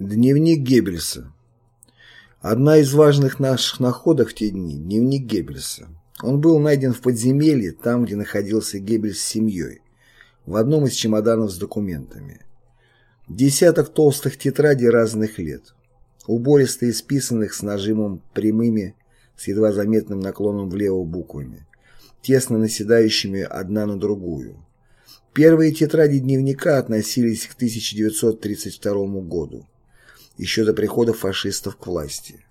Дневник Геббельса. Одна из важных наших находок в те дни – дневник Геббельса. Он был найден в подземелье, там, где находился Геббельс с семьей, в одном из чемоданов с документами. Десяток толстых тетрадей разных лет, убористо исписанных с нажимом прямыми, с едва заметным наклоном влево буквами, тесно наседающими одна на другую. Первые тетради дневника относились к 1932 году еще до прихода фашистов к власти.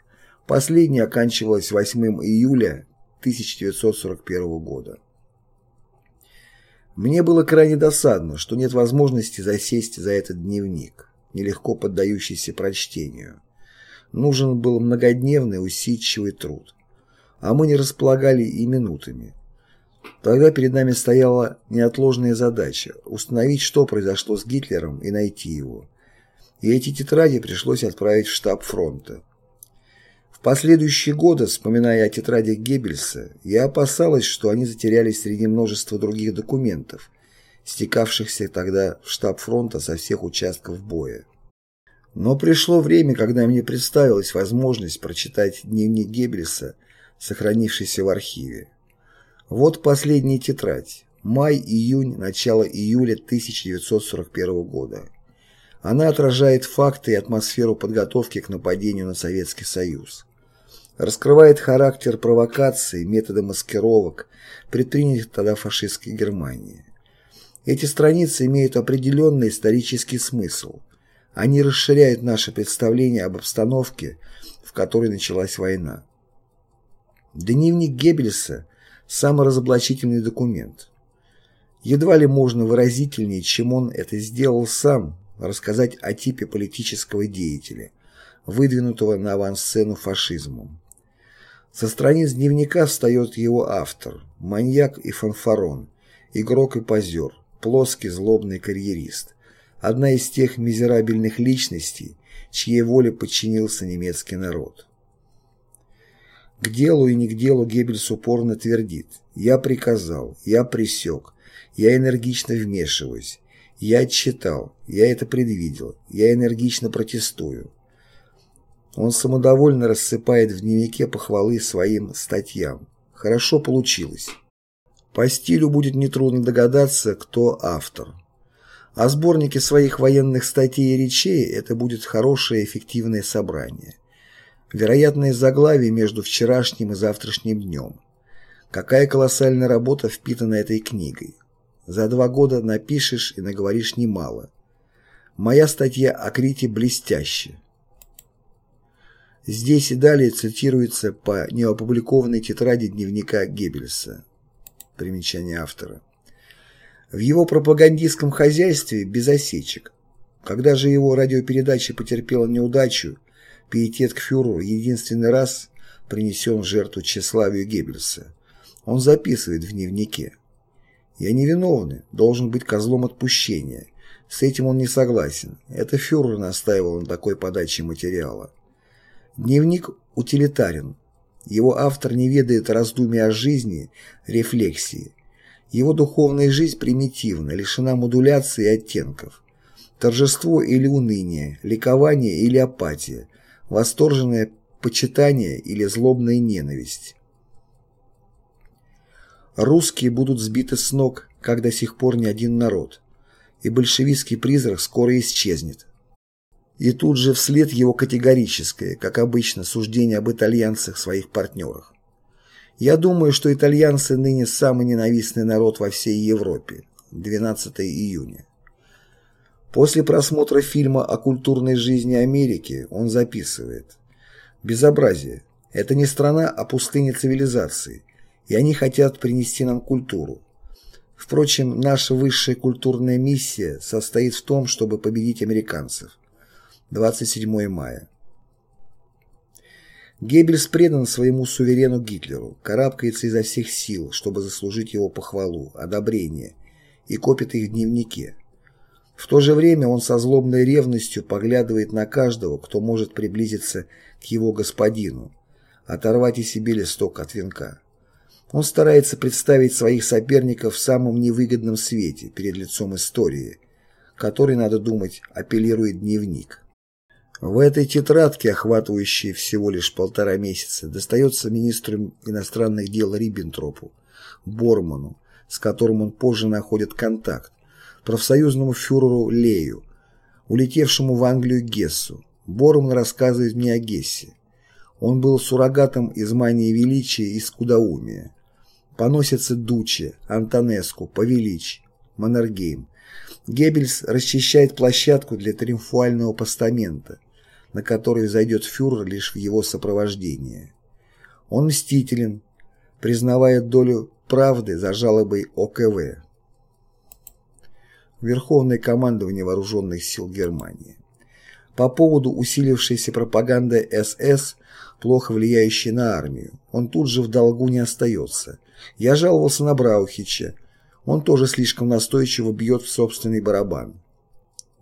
Последняя оканчивалась 8 июля 1941 года. Мне было крайне досадно, что нет возможности засесть за этот дневник, нелегко поддающийся прочтению. Нужен был многодневный усидчивый труд, а мы не располагали и минутами. Тогда перед нами стояла неотложная задача – установить, что произошло с Гитлером и найти его – и эти тетради пришлось отправить в штаб фронта. В последующие годы, вспоминая о тетрадях Геббельса, я опасалась, что они затерялись среди множества других документов, стекавшихся тогда в штаб фронта со всех участков боя. Но пришло время, когда мне представилась возможность прочитать дневник Геббельса, сохранившийся в архиве. Вот последняя тетрадь. Май-июнь, начало июля 1941 года. Она отражает факты и атмосферу подготовки к нападению на Советский Союз. Раскрывает характер провокаций, методы маскировок, предпринятых тогда фашистской Германии. Эти страницы имеют определенный исторический смысл. Они расширяют наше представление об обстановке, в которой началась война. Дневник Геббельса – саморазоблачительный документ. Едва ли можно выразительнее, чем он это сделал сам, рассказать о типе политического деятеля, выдвинутого на авансцену фашизмом. Со страниц дневника встает его автор, маньяк и фанфарон, игрок и позер, плоский злобный карьерист, одна из тех мизерабельных личностей, чьей воле подчинился немецкий народ. К делу и не к делу Геббельс упорно твердит «Я приказал, я присек, я энергично вмешиваюсь, я читал, я это предвидел, я энергично протестую. Он самодовольно рассыпает в дневнике похвалы своим статьям. Хорошо получилось. По стилю будет нетрудно догадаться, кто автор. О сборнике своих военных статей и речей это будет хорошее эффективное собрание. Вероятное заглавие между вчерашним и завтрашним днем. Какая колоссальная работа впитана этой книгой. За два года напишешь и наговоришь немало. Моя статья о Крите блестящая. Здесь и далее цитируется по неопубликованной тетради дневника Геббельса. Примечание автора. В его пропагандистском хозяйстве без осечек. Когда же его радиопередача потерпела неудачу, пиетет к фюреру единственный раз принесен жертву тщеславию Геббельса. Он записывает в дневнике. Я невиновный, должен быть козлом отпущения. С этим он не согласен. Это фюрер настаивал на такой подаче материала. Дневник утилитарен. Его автор не ведает раздумий о жизни, рефлексии. Его духовная жизнь примитивна, лишена модуляции и оттенков. Торжество или уныние, ликование или апатия, восторженное почитание или злобная ненависть. Русские будут сбиты с ног, как до сих пор ни один народ, и большевистский призрак скоро исчезнет. И тут же вслед его категорическое, как обычно, суждение об итальянцах своих партнерах. Я думаю, что итальянцы ныне самый ненавистный народ во всей Европе. 12 июня. После просмотра фильма о культурной жизни Америки он записывает «Безобразие. Это не страна, а пустыня цивилизации и они хотят принести нам культуру. Впрочем, наша высшая культурная миссия состоит в том, чтобы победить американцев. 27 мая. Геббельс предан своему суверену Гитлеру, карабкается изо всех сил, чтобы заслужить его похвалу, одобрение, и копит их в дневнике. В то же время он со злобной ревностью поглядывает на каждого, кто может приблизиться к его господину, оторвать и себе листок от венка. Он старается представить своих соперников в самом невыгодном свете перед лицом истории, которой, надо думать, апеллирует дневник. В этой тетрадке, охватывающей всего лишь полтора месяца, достается министру иностранных дел Риббентропу, Борману, с которым он позже находит контакт, профсоюзному фюреру Лею, улетевшему в Англию Гессу. Борман рассказывает мне о Гессе. Он был суррогатом из мании величия и скудоумия. Поносятся Дуче, Антонеску, Павелич, Маннергейм. Геббельс расчищает площадку для триумфального постамента, на который зайдет фюрер лишь в его сопровождении. Он мстителен, признавая долю правды за жалобой ОКВ. Верховное командование Вооруженных сил Германии. По поводу усилившейся пропаганды СС, плохо влияющей на армию, он тут же в долгу не остается. Я жаловался на Браухича. Он тоже слишком настойчиво бьет в собственный барабан.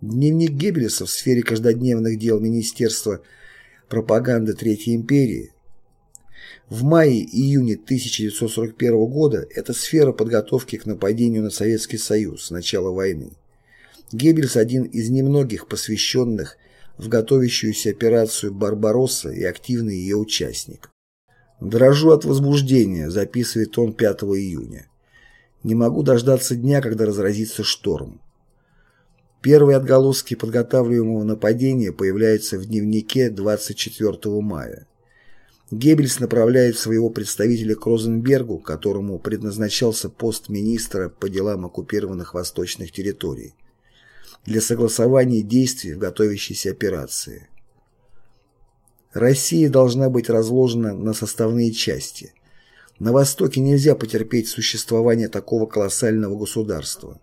Дневник Геббельса в сфере каждодневных дел Министерства пропаганды Третьей империи в мае-июне 1941 года это сфера подготовки к нападению на Советский Союз с начала войны. Геббельс один из немногих посвященных в готовящуюся операцию «Барбаросса» и активный ее участник. «Дрожу от возбуждения», записывает он 5 июня. «Не могу дождаться дня, когда разразится шторм». Первые отголоски подготавливаемого нападения появляются в дневнике 24 мая. Геббельс направляет своего представителя к Розенбергу, которому предназначался пост министра по делам оккупированных восточных территорий, для согласования действий в готовящейся операции. Россия должна быть разложена на составные части. На Востоке нельзя потерпеть существование такого колоссального государства.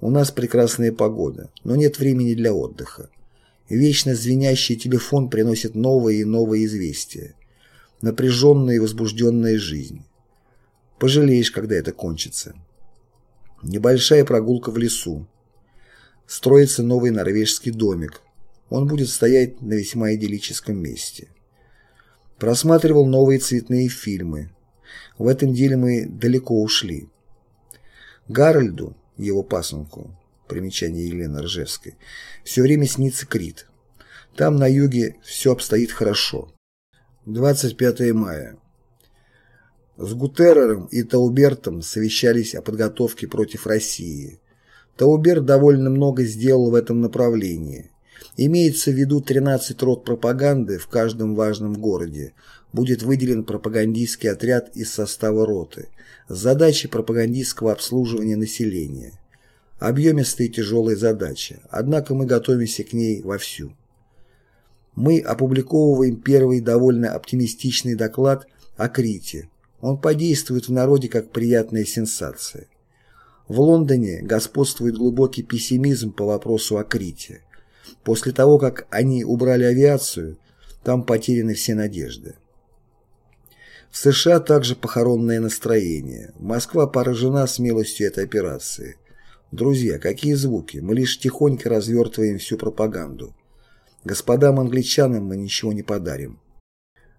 У нас прекрасная погода, но нет времени для отдыха. Вечно звенящий телефон приносит новые и новые известия напряженная и возбужденная жизнь. Пожалеешь, когда это кончится. Небольшая прогулка в лесу. Строится новый норвежский домик. Он будет стоять на весьма идиллическом месте. Просматривал новые цветные фильмы. В этом деле мы далеко ушли. Гарольду, его пасынку, примечание Елены Ржевской, все время снится Крит. Там на юге все обстоит хорошо. 25 мая. С Гутеррером и Таубертом совещались о подготовке против России. Тауберт довольно много сделал в этом направлении. Имеется в виду 13 рот пропаганды в каждом важном городе. Будет выделен пропагандистский отряд из состава роты с задачей пропагандистского обслуживания населения. Объемистая и тяжелая задача, однако мы готовимся к ней вовсю мы опубликовываем первый довольно оптимистичный доклад о Крите. Он подействует в народе как приятная сенсация. В Лондоне господствует глубокий пессимизм по вопросу о Крите. После того, как они убрали авиацию, там потеряны все надежды. В США также похоронное настроение. Москва поражена смелостью этой операции. Друзья, какие звуки? Мы лишь тихонько развертываем всю пропаганду. Господам англичанам мы ничего не подарим.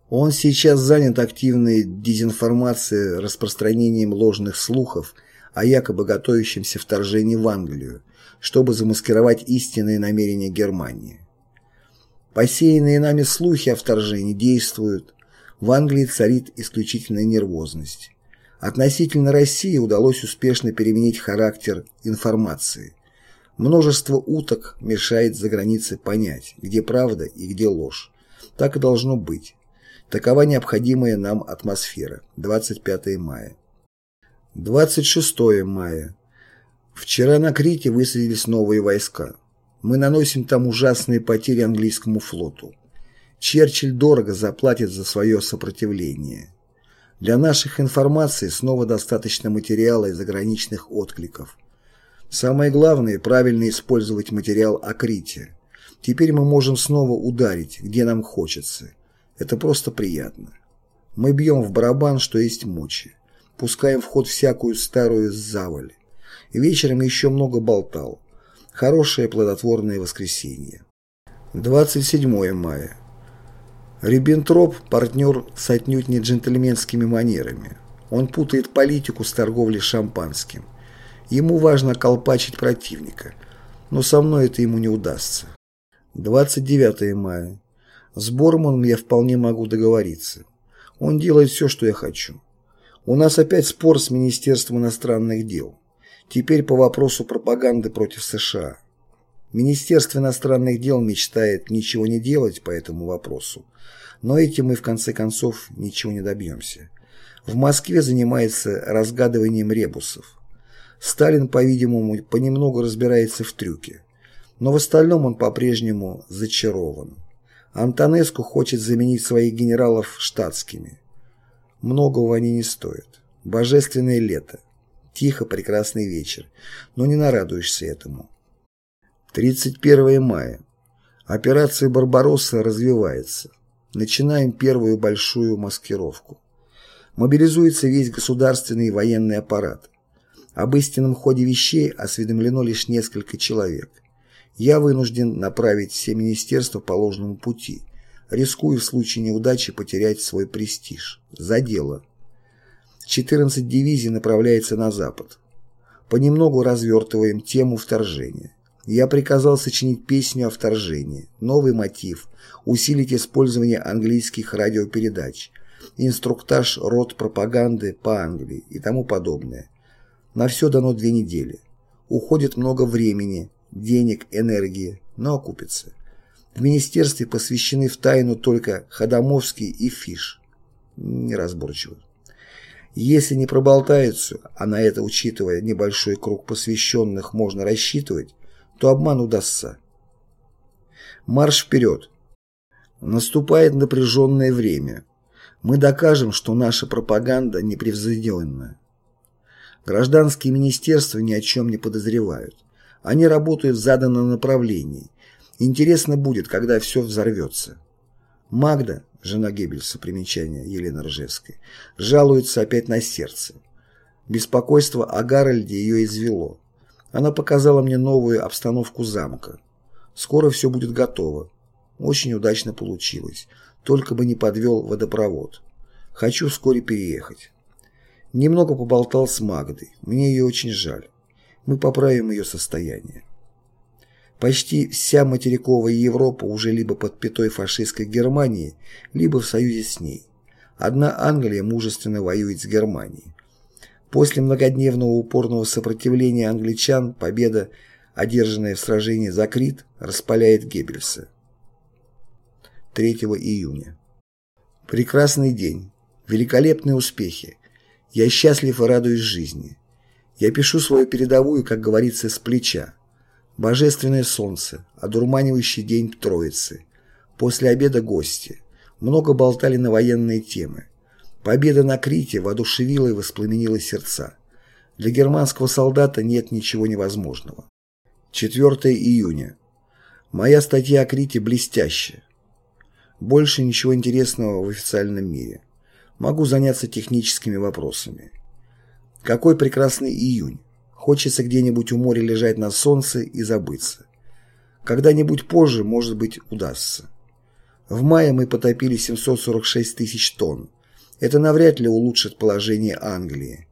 Он сейчас занят активной дезинформацией, распространением ложных слухов о якобы готовящемся вторжении в Англию, чтобы замаскировать истинные намерения Германии. Посеянные нами слухи о вторжении действуют. В Англии царит исключительная нервозность. Относительно России удалось успешно переменить характер информации. Множество уток мешает за границей понять, где правда и где ложь. Так и должно быть. Такова необходимая нам атмосфера. 25 мая. 26 мая. Вчера на Крите высадились новые войска. Мы наносим там ужасные потери английскому флоту. Черчилль дорого заплатит за свое сопротивление. Для наших информаций снова достаточно материала и заграничных откликов. Самое главное – правильно использовать материал о Крите. Теперь мы можем снова ударить, где нам хочется. Это просто приятно. Мы бьем в барабан, что есть мочи. Пускаем в ход всякую старую заваль. Вечером еще много болтал. Хорошее плодотворное воскресенье. 27 мая. Риббентроп – партнер с отнюдь не джентльменскими манерами. Он путает политику с торговлей шампанским – Ему важно колпачить противника, но со мной это ему не удастся. 29 мая. С Борманом я вполне могу договориться. Он делает все, что я хочу. У нас опять спор с Министерством иностранных дел. Теперь по вопросу пропаганды против США. Министерство иностранных дел мечтает ничего не делать по этому вопросу, но этим мы в конце концов ничего не добьемся. В Москве занимается разгадыванием ребусов. Сталин, по-видимому, понемногу разбирается в трюке, но в остальном он по-прежнему зачарован. Антонеску хочет заменить своих генералов штатскими. Многого они не стоят. Божественное лето. Тихо, прекрасный вечер. Но не нарадуешься этому. 31 мая. Операция «Барбаросса» развивается. Начинаем первую большую маскировку. Мобилизуется весь государственный и военный аппарат. Об истинном ходе вещей осведомлено лишь несколько человек – я вынужден направить все министерства по ложному пути, рискуя в случае неудачи потерять свой престиж. За дело. 14 дивизий направляется на запад. Понемногу развертываем тему вторжения. Я приказал сочинить песню о вторжении, новый мотив, усилить использование английских радиопередач, инструктаж род пропаганды по Англии и тому подобное. На все дано две недели. Уходит много времени, денег, энергии, но окупится. В министерстве посвящены в тайну только Ходомовский и Фиш. Неразборчиво. Если не проболтаются, а на это, учитывая небольшой круг посвященных, можно рассчитывать, то обман удастся. Марш вперед! Наступает напряженное время. Мы докажем, что наша пропаганда непревзойденная. Гражданские министерства ни о чем не подозревают. Они работают в заданном направлении. Интересно будет, когда все взорвется. Магда, жена Геббельса, примечание Елены Ржевской, жалуется опять на сердце. Беспокойство о Гарольде ее извело. Она показала мне новую обстановку замка. Скоро все будет готово. Очень удачно получилось. Только бы не подвел водопровод. Хочу вскоре переехать. Немного поболтал с Магдой. Мне ее очень жаль мы поправим ее состояние. Почти вся материковая Европа уже либо под пятой фашистской Германии, либо в союзе с ней. Одна Англия мужественно воюет с Германией. После многодневного упорного сопротивления англичан победа, одержанная в сражении за Крит, распаляет Геббельса. 3 июня. Прекрасный день. Великолепные успехи. Я счастлив и радуюсь жизни. Я пишу свою передовую, как говорится, с плеча. Божественное солнце, одурманивающий день Троицы. После обеда гости. Много болтали на военные темы. Победа на Крите воодушевила и воспламенила сердца. Для германского солдата нет ничего невозможного. 4 июня. Моя статья о Крите блестящая. Больше ничего интересного в официальном мире. Могу заняться техническими вопросами. Какой прекрасный июнь. Хочется где-нибудь у моря лежать на солнце и забыться. Когда-нибудь позже, может быть, удастся. В мае мы потопили 746 тысяч тонн. Это навряд ли улучшит положение Англии.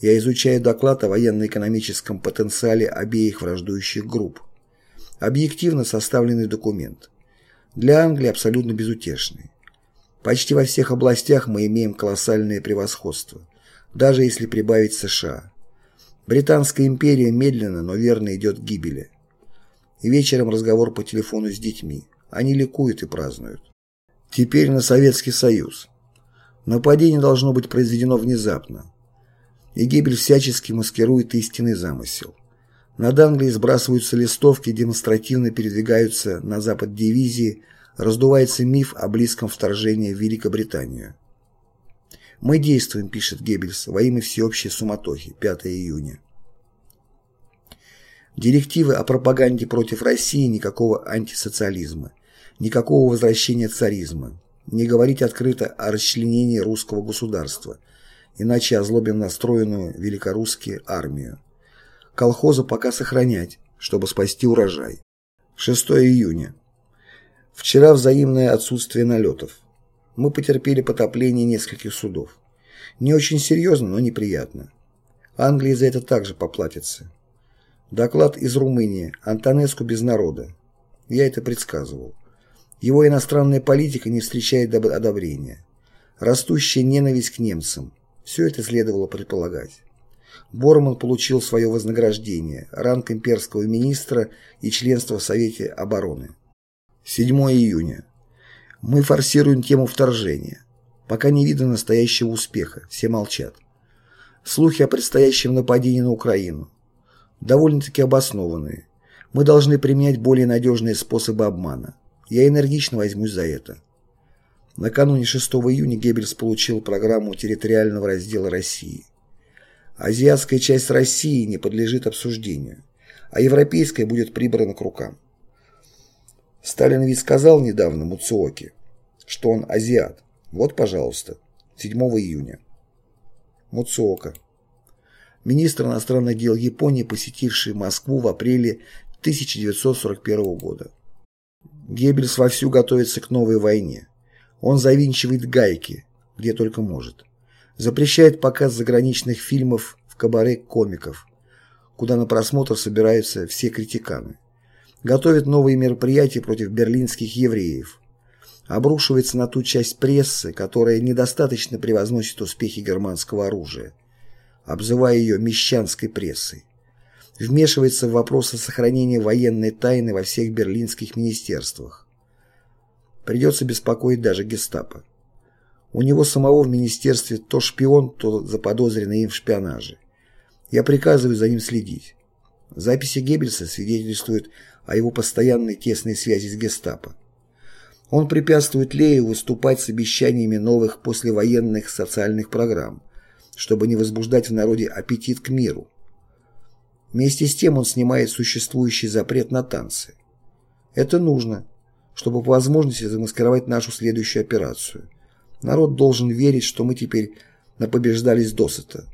Я изучаю доклад о военно-экономическом потенциале обеих враждующих групп. Объективно составленный документ. Для Англии абсолютно безутешный. Почти во всех областях мы имеем колоссальное превосходство даже если прибавить США. Британская империя медленно, но верно идет к гибели. И вечером разговор по телефону с детьми. Они ликуют и празднуют. Теперь на Советский Союз. Нападение должно быть произведено внезапно. И гибель всячески маскирует истинный замысел. Над Англией сбрасываются листовки, демонстративно передвигаются на запад дивизии, раздувается миф о близком вторжении в Великобританию. «Мы действуем», — пишет Геббельс, во имя всеобщей суматохи, 5 июня. Директивы о пропаганде против России никакого антисоциализма, никакого возвращения царизма, не говорить открыто о расчленении русского государства, иначе озлобим настроенную великорусские армию. Колхоза пока сохранять, чтобы спасти урожай. 6 июня. Вчера взаимное отсутствие налетов мы потерпели потопление нескольких судов. Не очень серьезно, но неприятно. Англия за это также поплатится. Доклад из Румынии. Антонеску без народа. Я это предсказывал. Его иностранная политика не встречает одобрения. Растущая ненависть к немцам. Все это следовало предполагать. Борман получил свое вознаграждение, ранг имперского министра и членство в Совете обороны. 7 июня. Мы форсируем тему вторжения. Пока не видно настоящего успеха, все молчат. Слухи о предстоящем нападении на Украину. Довольно-таки обоснованные. Мы должны применять более надежные способы обмана. Я энергично возьмусь за это. Накануне 6 июня Геббельс получил программу территориального раздела России. Азиатская часть России не подлежит обсуждению, а европейская будет прибрана к рукам. Сталин ведь сказал недавно Муцуоки, что он азиат. Вот, пожалуйста, 7 июня. Муцуока. Министр иностранных дел Японии, посетивший Москву в апреле 1941 года. Геббельс вовсю готовится к новой войне. Он завинчивает гайки, где только может. Запрещает показ заграничных фильмов в кабаре комиков, куда на просмотр собираются все критиканы. Готовит новые мероприятия против берлинских евреев. Обрушивается на ту часть прессы, которая недостаточно превозносит успехи германского оружия, обзывая ее «мещанской прессой» вмешивается в вопросы сохранения военной тайны во всех берлинских министерствах. Придется беспокоить даже гестапо. У него самого в министерстве то шпион, то заподозренный им в шпионаже. Я приказываю за ним следить. Записи Геббельса свидетельствуют о его постоянной тесной связи с гестапо. Он препятствует Лею выступать с обещаниями новых послевоенных социальных программ, чтобы не возбуждать в народе аппетит к миру. Вместе с тем он снимает существующий запрет на танцы. Это нужно, чтобы по возможности замаскировать нашу следующую операцию. Народ должен верить, что мы теперь напобеждались досыта.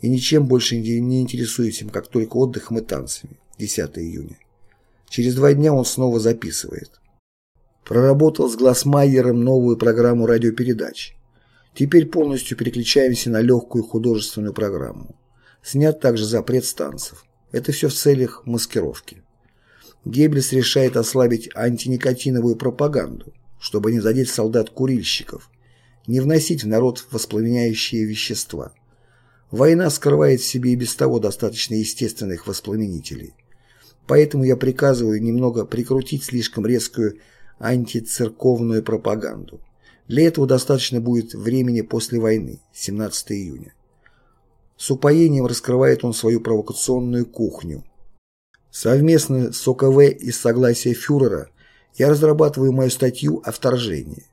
И ничем больше не интересуемся, как только отдыхом и танцами. 10 июня. Через два дня он снова записывает. Проработал с Глассмайером новую программу радиопередач. Теперь полностью переключаемся на легкую художественную программу. Снят также запрет станцев. Это все в целях маскировки. Геббельс решает ослабить антиникотиновую пропаганду, чтобы не задеть солдат-курильщиков, не вносить в народ воспламеняющие вещества. Война скрывает в себе и без того достаточно естественных воспламенителей. Поэтому я приказываю немного прикрутить слишком резкую антицерковную пропаганду. Для этого достаточно будет времени после войны, 17 июня. С упоением раскрывает он свою провокационную кухню. Совместно с ОКВ и с согласия фюрера я разрабатываю мою статью о вторжении.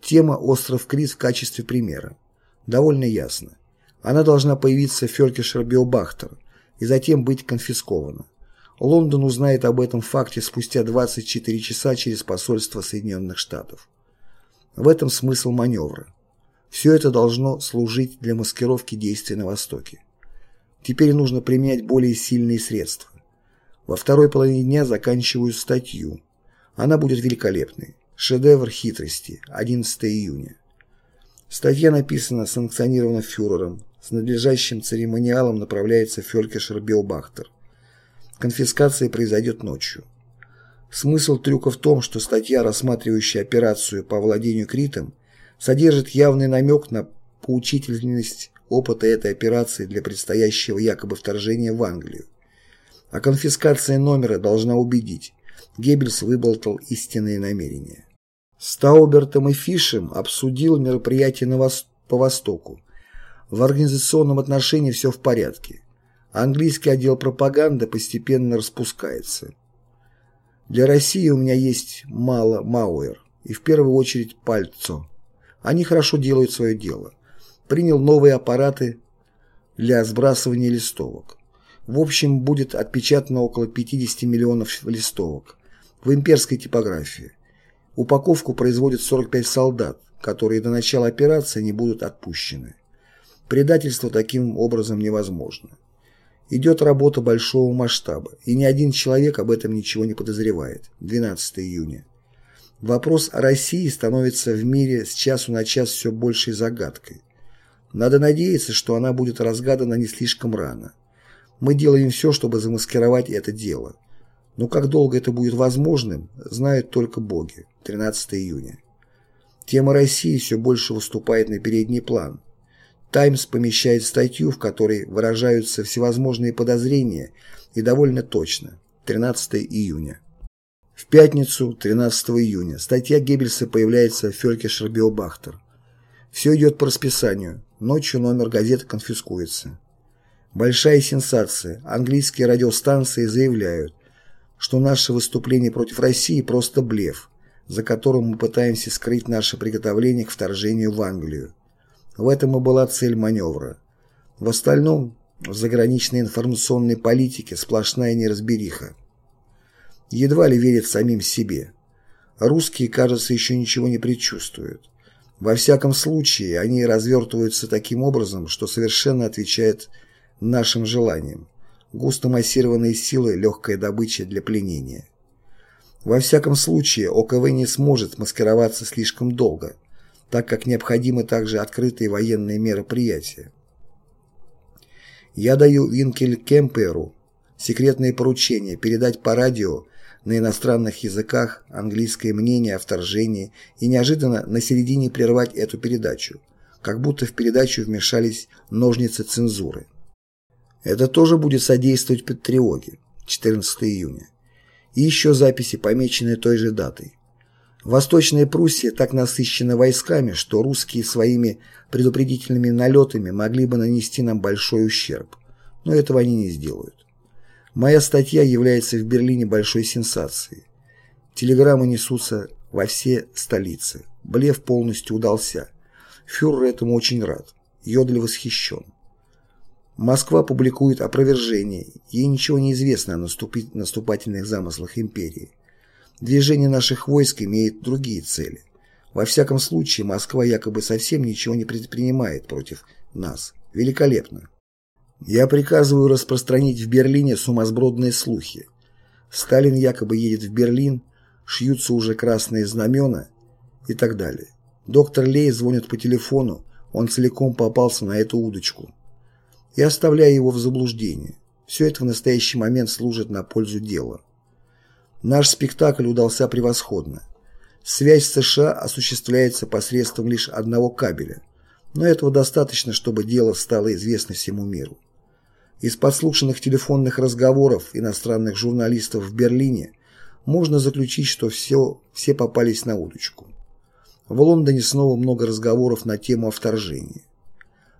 Тема «Остров Крит» в качестве примера. Довольно ясно. Она должна появиться в Фелькишер Биобахтер и затем быть конфискована. Лондон узнает об этом факте спустя 24 часа через посольство Соединенных Штатов. В этом смысл маневра. Все это должно служить для маскировки действий на Востоке. Теперь нужно применять более сильные средства. Во второй половине дня заканчиваю статью. Она будет великолепной. Шедевр хитрости. 11 июня. Статья написана, санкционирована фюрером. С надлежащим церемониалом направляется Фелькешер Биобахтер. Конфискация произойдет ночью. Смысл трюка в том, что статья, рассматривающая операцию по владению Критом, содержит явный намек на поучительность опыта этой операции для предстоящего якобы вторжения в Англию. А конфискация номера должна убедить. Геббельс выболтал истинные намерения. С Таубертом и Фишем обсудил мероприятие на вос... по Востоку. В организационном отношении все в порядке. Английский отдел пропаганды постепенно распускается. Для России у меня есть мало Мауэр и в первую очередь Пальцо. Они хорошо делают свое дело. Принял новые аппараты для сбрасывания листовок. В общем, будет отпечатано около 50 миллионов листовок в имперской типографии. Упаковку производят 45 солдат, которые до начала операции не будут отпущены. Предательство таким образом невозможно. Идет работа большого масштаба, и ни один человек об этом ничего не подозревает. 12 июня. Вопрос о России становится в мире с часу на час все большей загадкой. Надо надеяться, что она будет разгадана не слишком рано. Мы делаем все, чтобы замаскировать это дело. Но как долго это будет возможным, знают только боги. 13 июня. Тема России все больше выступает на передний план. «Таймс» помещает статью, в которой выражаются всевозможные подозрения и довольно точно. 13 июня. В пятницу, 13 июня, статья Геббельса появляется в Фелькешер Биобахтер. Все идет по расписанию. Ночью номер газеты конфискуется. Большая сенсация. Английские радиостанции заявляют, что наше выступление против России просто блеф, за которым мы пытаемся скрыть наше приготовление к вторжению в Англию. В этом и была цель маневра. В остальном, в заграничной информационной политике сплошная неразбериха. Едва ли верят самим себе. Русские, кажется, еще ничего не предчувствуют. Во всяком случае, они развертываются таким образом, что совершенно отвечает нашим желаниям. Густо массированные силы – легкая добыча для пленения. Во всяком случае, ОКВ не сможет маскироваться слишком долго, так как необходимы также открытые военные мероприятия. Я даю Винкель Кемперу секретное поручение передать по радио на иностранных языках английское мнение о вторжении и неожиданно на середине прервать эту передачу, как будто в передачу вмешались ножницы цензуры. Это тоже будет содействовать под тревоге. 14 июня. И еще записи, помеченные той же датой. Восточная Пруссия так насыщена войсками, что русские своими предупредительными налетами могли бы нанести нам большой ущерб. Но этого они не сделают. Моя статья является в Берлине большой сенсацией. Телеграммы несутся во все столицы. Блеф полностью удался. Фюрер этому очень рад. Йодль восхищен. Москва публикует опровержение, ей ничего не известно о наступательных замыслах империи. Движение наших войск имеет другие цели. Во всяком случае, Москва якобы совсем ничего не предпринимает против нас. Великолепно. Я приказываю распространить в Берлине сумасбродные слухи. Сталин якобы едет в Берлин, шьются уже красные знамена и так далее. Доктор Лей звонит по телефону, он целиком попался на эту удочку и оставляя его в заблуждении. Все это в настоящий момент служит на пользу дела. Наш спектакль удался превосходно. Связь с США осуществляется посредством лишь одного кабеля, но этого достаточно, чтобы дело стало известно всему миру. Из подслушанных телефонных разговоров иностранных журналистов в Берлине можно заключить, что все, все попались на удочку. В Лондоне снова много разговоров на тему о вторжении.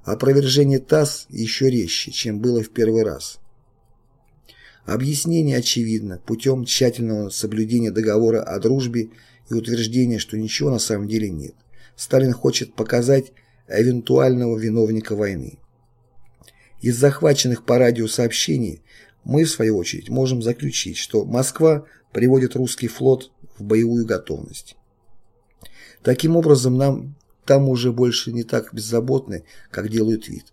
Опровержение ТАСС еще резче, чем было в первый раз. Объяснение очевидно путем тщательного соблюдения договора о дружбе и утверждения, что ничего на самом деле нет. Сталин хочет показать эвентуального виновника войны. Из захваченных по радио сообщений мы, в свою очередь, можем заключить, что Москва приводит русский флот в боевую готовность. Таким образом, нам там уже больше не так беззаботны, как делают вид.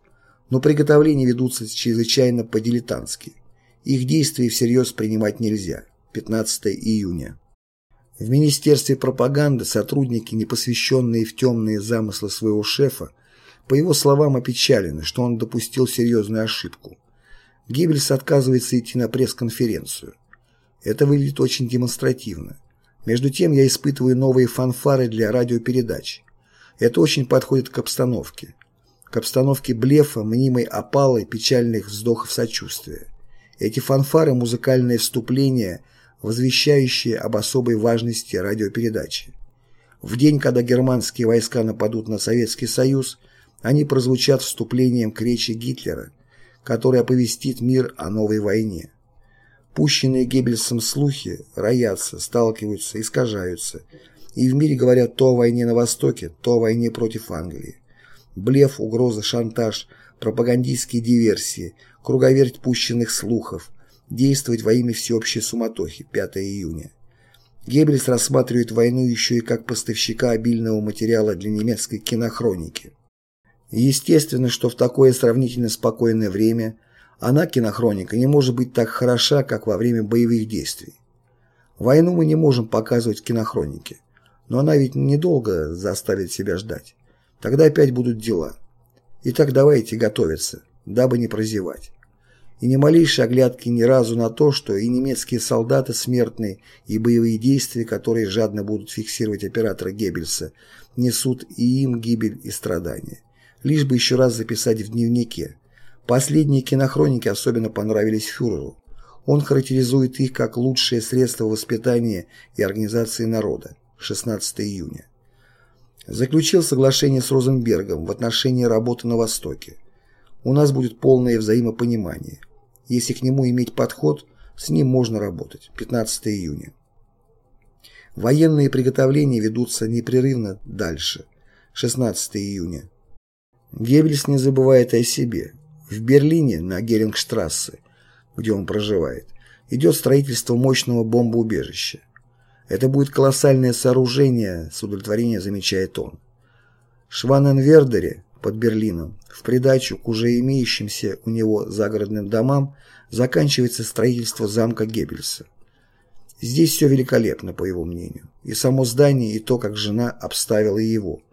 Но приготовления ведутся чрезвычайно по-дилетантски. Их действия всерьез принимать нельзя. 15 июня. В Министерстве пропаганды сотрудники, не посвященные в темные замыслы своего шефа, по его словам опечалены, что он допустил серьезную ошибку. Геббельс отказывается идти на пресс-конференцию. Это выглядит очень демонстративно. Между тем я испытываю новые фанфары для радиопередач. Это очень подходит к обстановке. К обстановке блефа, мнимой опалы, печальных вздохов сочувствия. Эти фанфары – музыкальное вступление, возвещающее об особой важности радиопередачи. В день, когда германские войска нападут на Советский Союз, они прозвучат вступлением к речи Гитлера, который оповестит мир о новой войне. Пущенные Геббельсом слухи роятся, сталкиваются, искажаются – и в мире говорят то о войне на Востоке, то о войне против Англии. Блеф, угроза, шантаж, пропагандистские диверсии, круговерть пущенных слухов, действовать во имя всеобщей суматохи, 5 июня. Геббельс рассматривает войну еще и как поставщика обильного материала для немецкой кинохроники. Естественно, что в такое сравнительно спокойное время она, кинохроника, не может быть так хороша, как во время боевых действий. Войну мы не можем показывать в кинохронике. Но она ведь недолго заставит себя ждать. Тогда опять будут дела. Итак, давайте готовиться, дабы не прозевать. И ни малейшей оглядки ни разу на то, что и немецкие солдаты смертные, и боевые действия, которые жадно будут фиксировать оператора Геббельса, несут и им гибель и страдания. Лишь бы еще раз записать в дневнике. Последние кинохроники особенно понравились фюреру. Он характеризует их как лучшее средство воспитания и организации народа. 16 июня. Заключил соглашение с Розенбергом в отношении работы на Востоке. У нас будет полное взаимопонимание. Если к нему иметь подход, с ним можно работать. 15 июня. Военные приготовления ведутся непрерывно дальше. 16 июня. Геббельс не забывает о себе. В Берлине, на Герингштрассе, где он проживает, идет строительство мощного бомбоубежища. Это будет колоссальное сооружение, с удовлетворением замечает он. Шваненвердере под Берлином, в придачу к уже имеющимся у него загородным домам, заканчивается строительство замка Геббельса. Здесь все великолепно, по его мнению, и само здание, и то, как жена обставила его.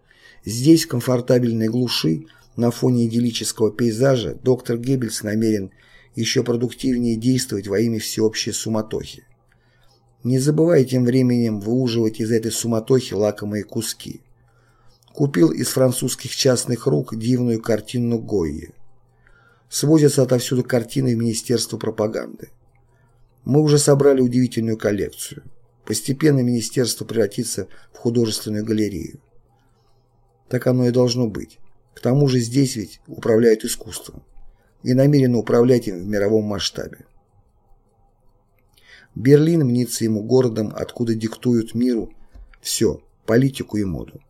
Здесь, в комфортабельной глуши, на фоне идиллического пейзажа, доктор Геббельс намерен еще продуктивнее действовать во имя всеобщей суматохи. Не забывай тем временем выуживать из этой суматохи лакомые куски. Купил из французских частных рук дивную картину Гойи. Свозятся отовсюду картины в Министерство пропаганды. Мы уже собрали удивительную коллекцию. Постепенно министерство превратится в художественную галерею. Так оно и должно быть. К тому же здесь ведь управляют искусством и намерены управлять им в мировом масштабе. Берлин мнится ему городом, откуда диктуют миру все, политику и моду.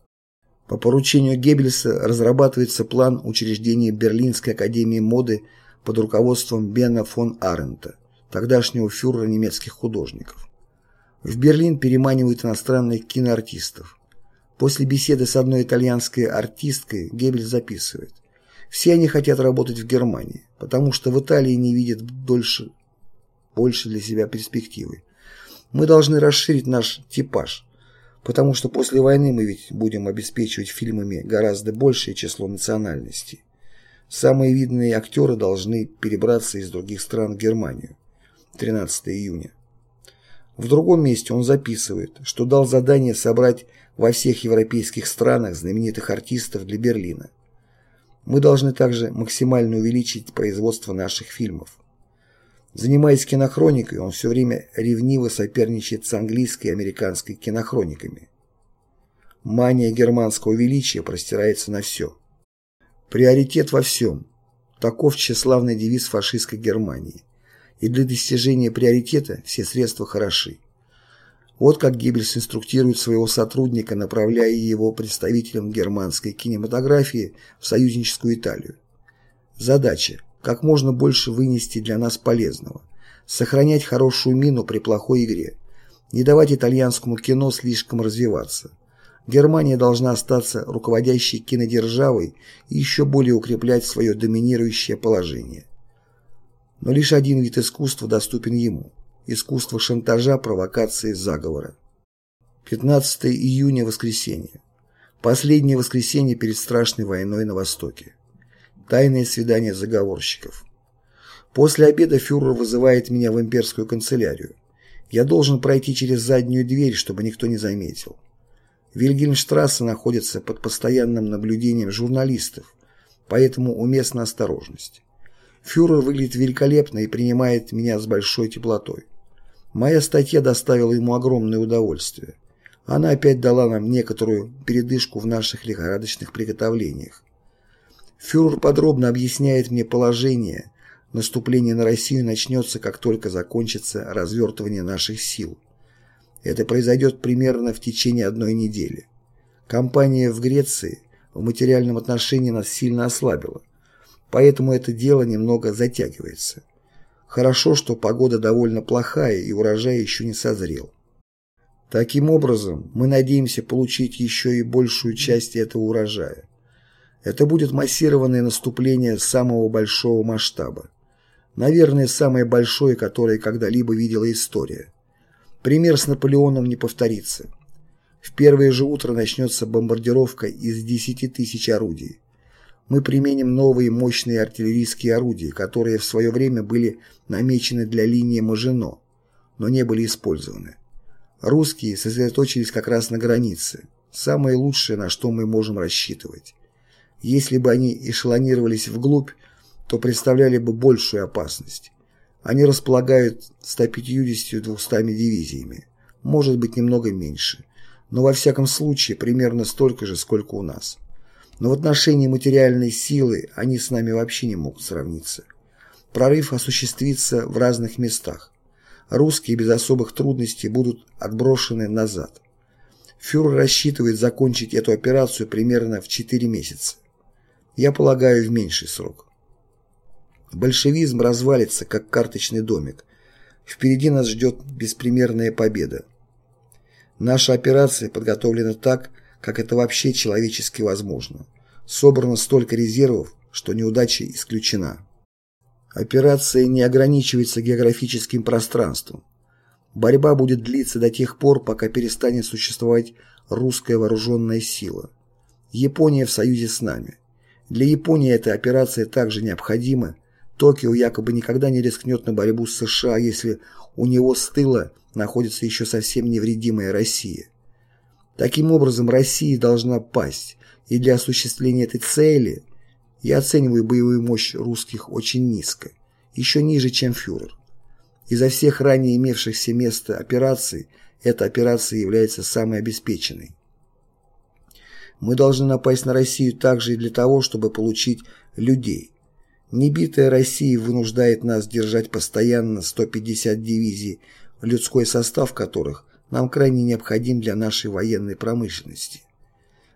По поручению Геббельса разрабатывается план учреждения Берлинской академии моды под руководством Бена фон Арента, тогдашнего фюрера немецких художников. В Берлин переманивают иностранных киноартистов. После беседы с одной итальянской артисткой Геббельс записывает. Все они хотят работать в Германии, потому что в Италии не видят дольше больше для себя перспективы. Мы должны расширить наш типаж, потому что после войны мы ведь будем обеспечивать фильмами гораздо большее число национальностей. Самые видные актеры должны перебраться из других стран в Германию. 13 июня. В другом месте он записывает, что дал задание собрать во всех европейских странах знаменитых артистов для Берлина. Мы должны также максимально увеличить производство наших фильмов. Занимаясь кинохроникой, он все время ревниво соперничает с английской и американской кинохрониками. Мания германского величия простирается на все. Приоритет во всем. Таков тщеславный девиз фашистской Германии. И для достижения приоритета все средства хороши. Вот как Геббельс инструктирует своего сотрудника, направляя его представителем германской кинематографии в союзническую Италию. Задача как можно больше вынести для нас полезного, сохранять хорошую мину при плохой игре, не давать итальянскому кино слишком развиваться. Германия должна остаться руководящей кинодержавой и еще более укреплять свое доминирующее положение. Но лишь один вид искусства доступен ему – искусство шантажа, провокации, заговора. 15 июня, воскресенье. Последнее воскресенье перед страшной войной на Востоке. Тайное свидание заговорщиков. После обеда фюрер вызывает меня в имперскую канцелярию. Я должен пройти через заднюю дверь, чтобы никто не заметил. Вильгельмштрассе находится под постоянным наблюдением журналистов, поэтому уместна осторожность. Фюрер выглядит великолепно и принимает меня с большой теплотой. Моя статья доставила ему огромное удовольствие. Она опять дала нам некоторую передышку в наших лихорадочных приготовлениях. Фюрер подробно объясняет мне положение. Наступление на Россию начнется, как только закончится развертывание наших сил. Это произойдет примерно в течение одной недели. Кампания в Греции в материальном отношении нас сильно ослабила, поэтому это дело немного затягивается. Хорошо, что погода довольно плохая и урожай еще не созрел. Таким образом, мы надеемся получить еще и большую часть этого урожая. Это будет массированное наступление самого большого масштаба. Наверное, самое большое, которое когда-либо видела история. Пример с Наполеоном не повторится. В первое же утро начнется бомбардировка из 10 тысяч орудий. Мы применим новые мощные артиллерийские орудия, которые в свое время были намечены для линии Мажино, но не были использованы. Русские сосредоточились как раз на границе, самое лучшее, на что мы можем рассчитывать. Если бы они эшелонировались вглубь, то представляли бы большую опасность. Они располагают 150-200 дивизиями, может быть немного меньше, но во всяком случае примерно столько же, сколько у нас. Но в отношении материальной силы они с нами вообще не могут сравниться. Прорыв осуществится в разных местах. Русские без особых трудностей будут отброшены назад. Фюрер рассчитывает закончить эту операцию примерно в 4 месяца. Я полагаю, в меньший срок. Большевизм развалится, как карточный домик. Впереди нас ждет беспримерная победа. Наша операция подготовлена так, как это вообще человечески возможно. Собрано столько резервов, что неудача исключена. Операция не ограничивается географическим пространством. Борьба будет длиться до тех пор, пока перестанет существовать русская вооруженная сила. Япония в союзе с нами. Для Японии эта операция также необходима. Токио якобы никогда не рискнет на борьбу с США, если у него с тыла находится еще совсем невредимая Россия. Таким образом, Россия должна пасть, и для осуществления этой цели я оцениваю боевую мощь русских очень низко, еще ниже, чем фюрер. Изо всех ранее имевшихся мест операций, эта операция является самой обеспеченной. Мы должны напасть на Россию также и для того, чтобы получить людей. Небитая Россия вынуждает нас держать постоянно 150 дивизий, людской состав которых нам крайне необходим для нашей военной промышленности.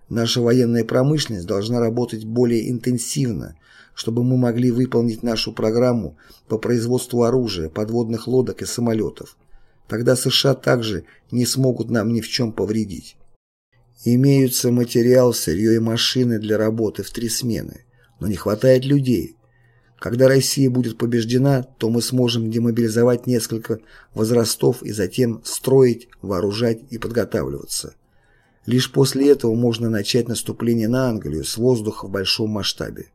Наша военная промышленность должна работать более интенсивно, чтобы мы могли выполнить нашу программу по производству оружия, подводных лодок и самолетов. Тогда США также не смогут нам ни в чем повредить. Имеются материал, сырье и машины для работы в три смены, но не хватает людей. Когда Россия будет побеждена, то мы сможем демобилизовать несколько возрастов и затем строить, вооружать и подготавливаться. Лишь после этого можно начать наступление на Англию с воздуха в большом масштабе.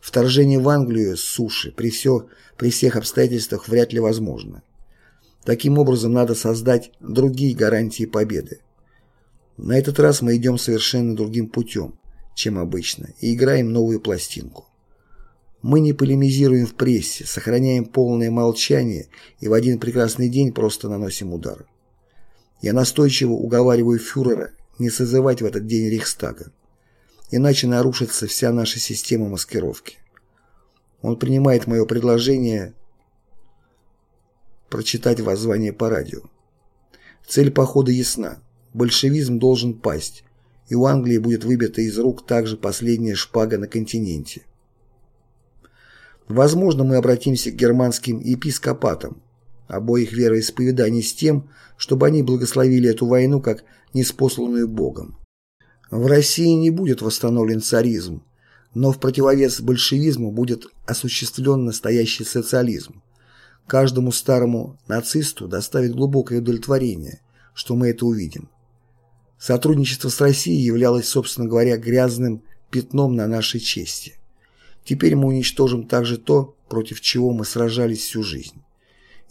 Вторжение в Англию с суши при, все, при всех обстоятельствах вряд ли возможно. Таким образом, надо создать другие гарантии победы. На этот раз мы идем совершенно другим путем, чем обычно, и играем новую пластинку. Мы не полемизируем в прессе, сохраняем полное молчание и в один прекрасный день просто наносим удар. Я настойчиво уговариваю фюрера не созывать в этот день Рейхстага, иначе нарушится вся наша система маскировки. Он принимает мое предложение прочитать воззвание по радио. Цель похода ясна. Большевизм должен пасть, и у Англии будет выбита из рук также последняя шпага на континенте. Возможно, мы обратимся к германским епископатам обоих вероисповеданий с тем, чтобы они благословили эту войну как неспосланную Богом. В России не будет восстановлен царизм, но в противовес большевизму будет осуществлен настоящий социализм. Каждому старому нацисту доставит глубокое удовлетворение, что мы это увидим. Сотрудничество с Россией являлось, собственно говоря, грязным пятном на нашей чести. Теперь мы уничтожим также то, против чего мы сражались всю жизнь.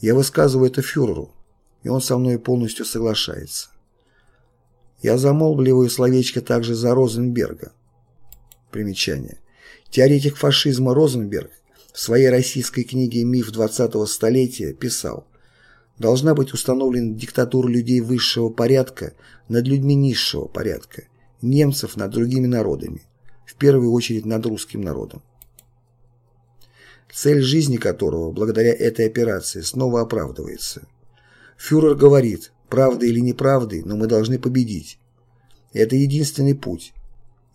Я высказываю это фюреру, и он со мной полностью соглашается. Я замолвливаю словечко также за Розенберга. Примечание. Теоретик фашизма Розенберг в своей российской книге «Миф 20-го столетия» писал «Должна быть установлена диктатура людей высшего порядка над людьми низшего порядка, немцев над другими народами, в первую очередь над русским народом цель жизни которого, благодаря этой операции, снова оправдывается. Фюрер говорит, правдой или неправдой, но мы должны победить. Это единственный путь,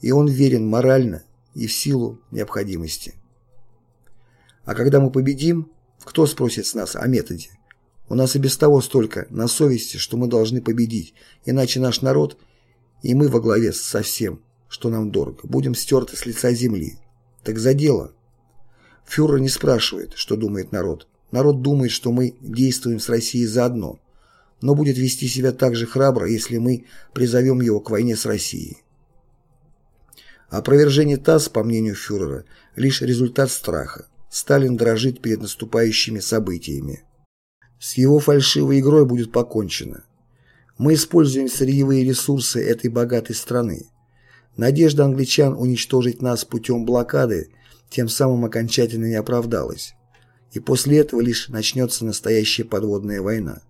и он верен морально и в силу необходимости. А когда мы победим, кто спросит с нас о методе? У нас и без того столько на совести, что мы должны победить, иначе наш народ, и мы во главе со всем, что нам дорого, будем стерты с лица земли. Так за дело. Фюрер не спрашивает, что думает народ. Народ думает, что мы действуем с Россией заодно, но будет вести себя так же храбро, если мы призовем его к войне с Россией. Опровержение ТАСС, по мнению фюрера, лишь результат страха. Сталин дрожит перед наступающими событиями. С его фальшивой игрой будет покончено. Мы используем сырьевые ресурсы этой богатой страны. Надежда англичан уничтожить нас путем блокады тем самым окончательно не оправдалась. И после этого лишь начнется настоящая подводная война.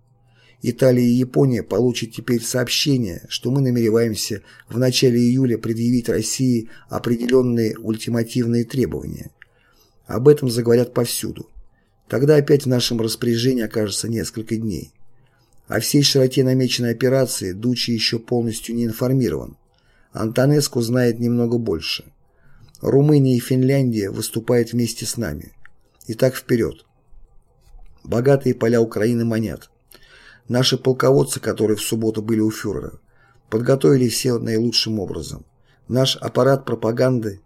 Италия и Япония получат теперь сообщение, что мы намереваемся в начале июля предъявить России определенные ультимативные требования. Об этом заговорят повсюду. Тогда опять в нашем распоряжении окажется несколько дней. О всей широте намеченной операции Дучи еще полностью не информирован. Антонеску знает немного больше. Румыния и Финляндия выступают вместе с нами. Итак, вперед. Богатые поля Украины манят. Наши полководцы, которые в субботу были у фюрера, подготовили все наилучшим образом. Наш аппарат пропаганды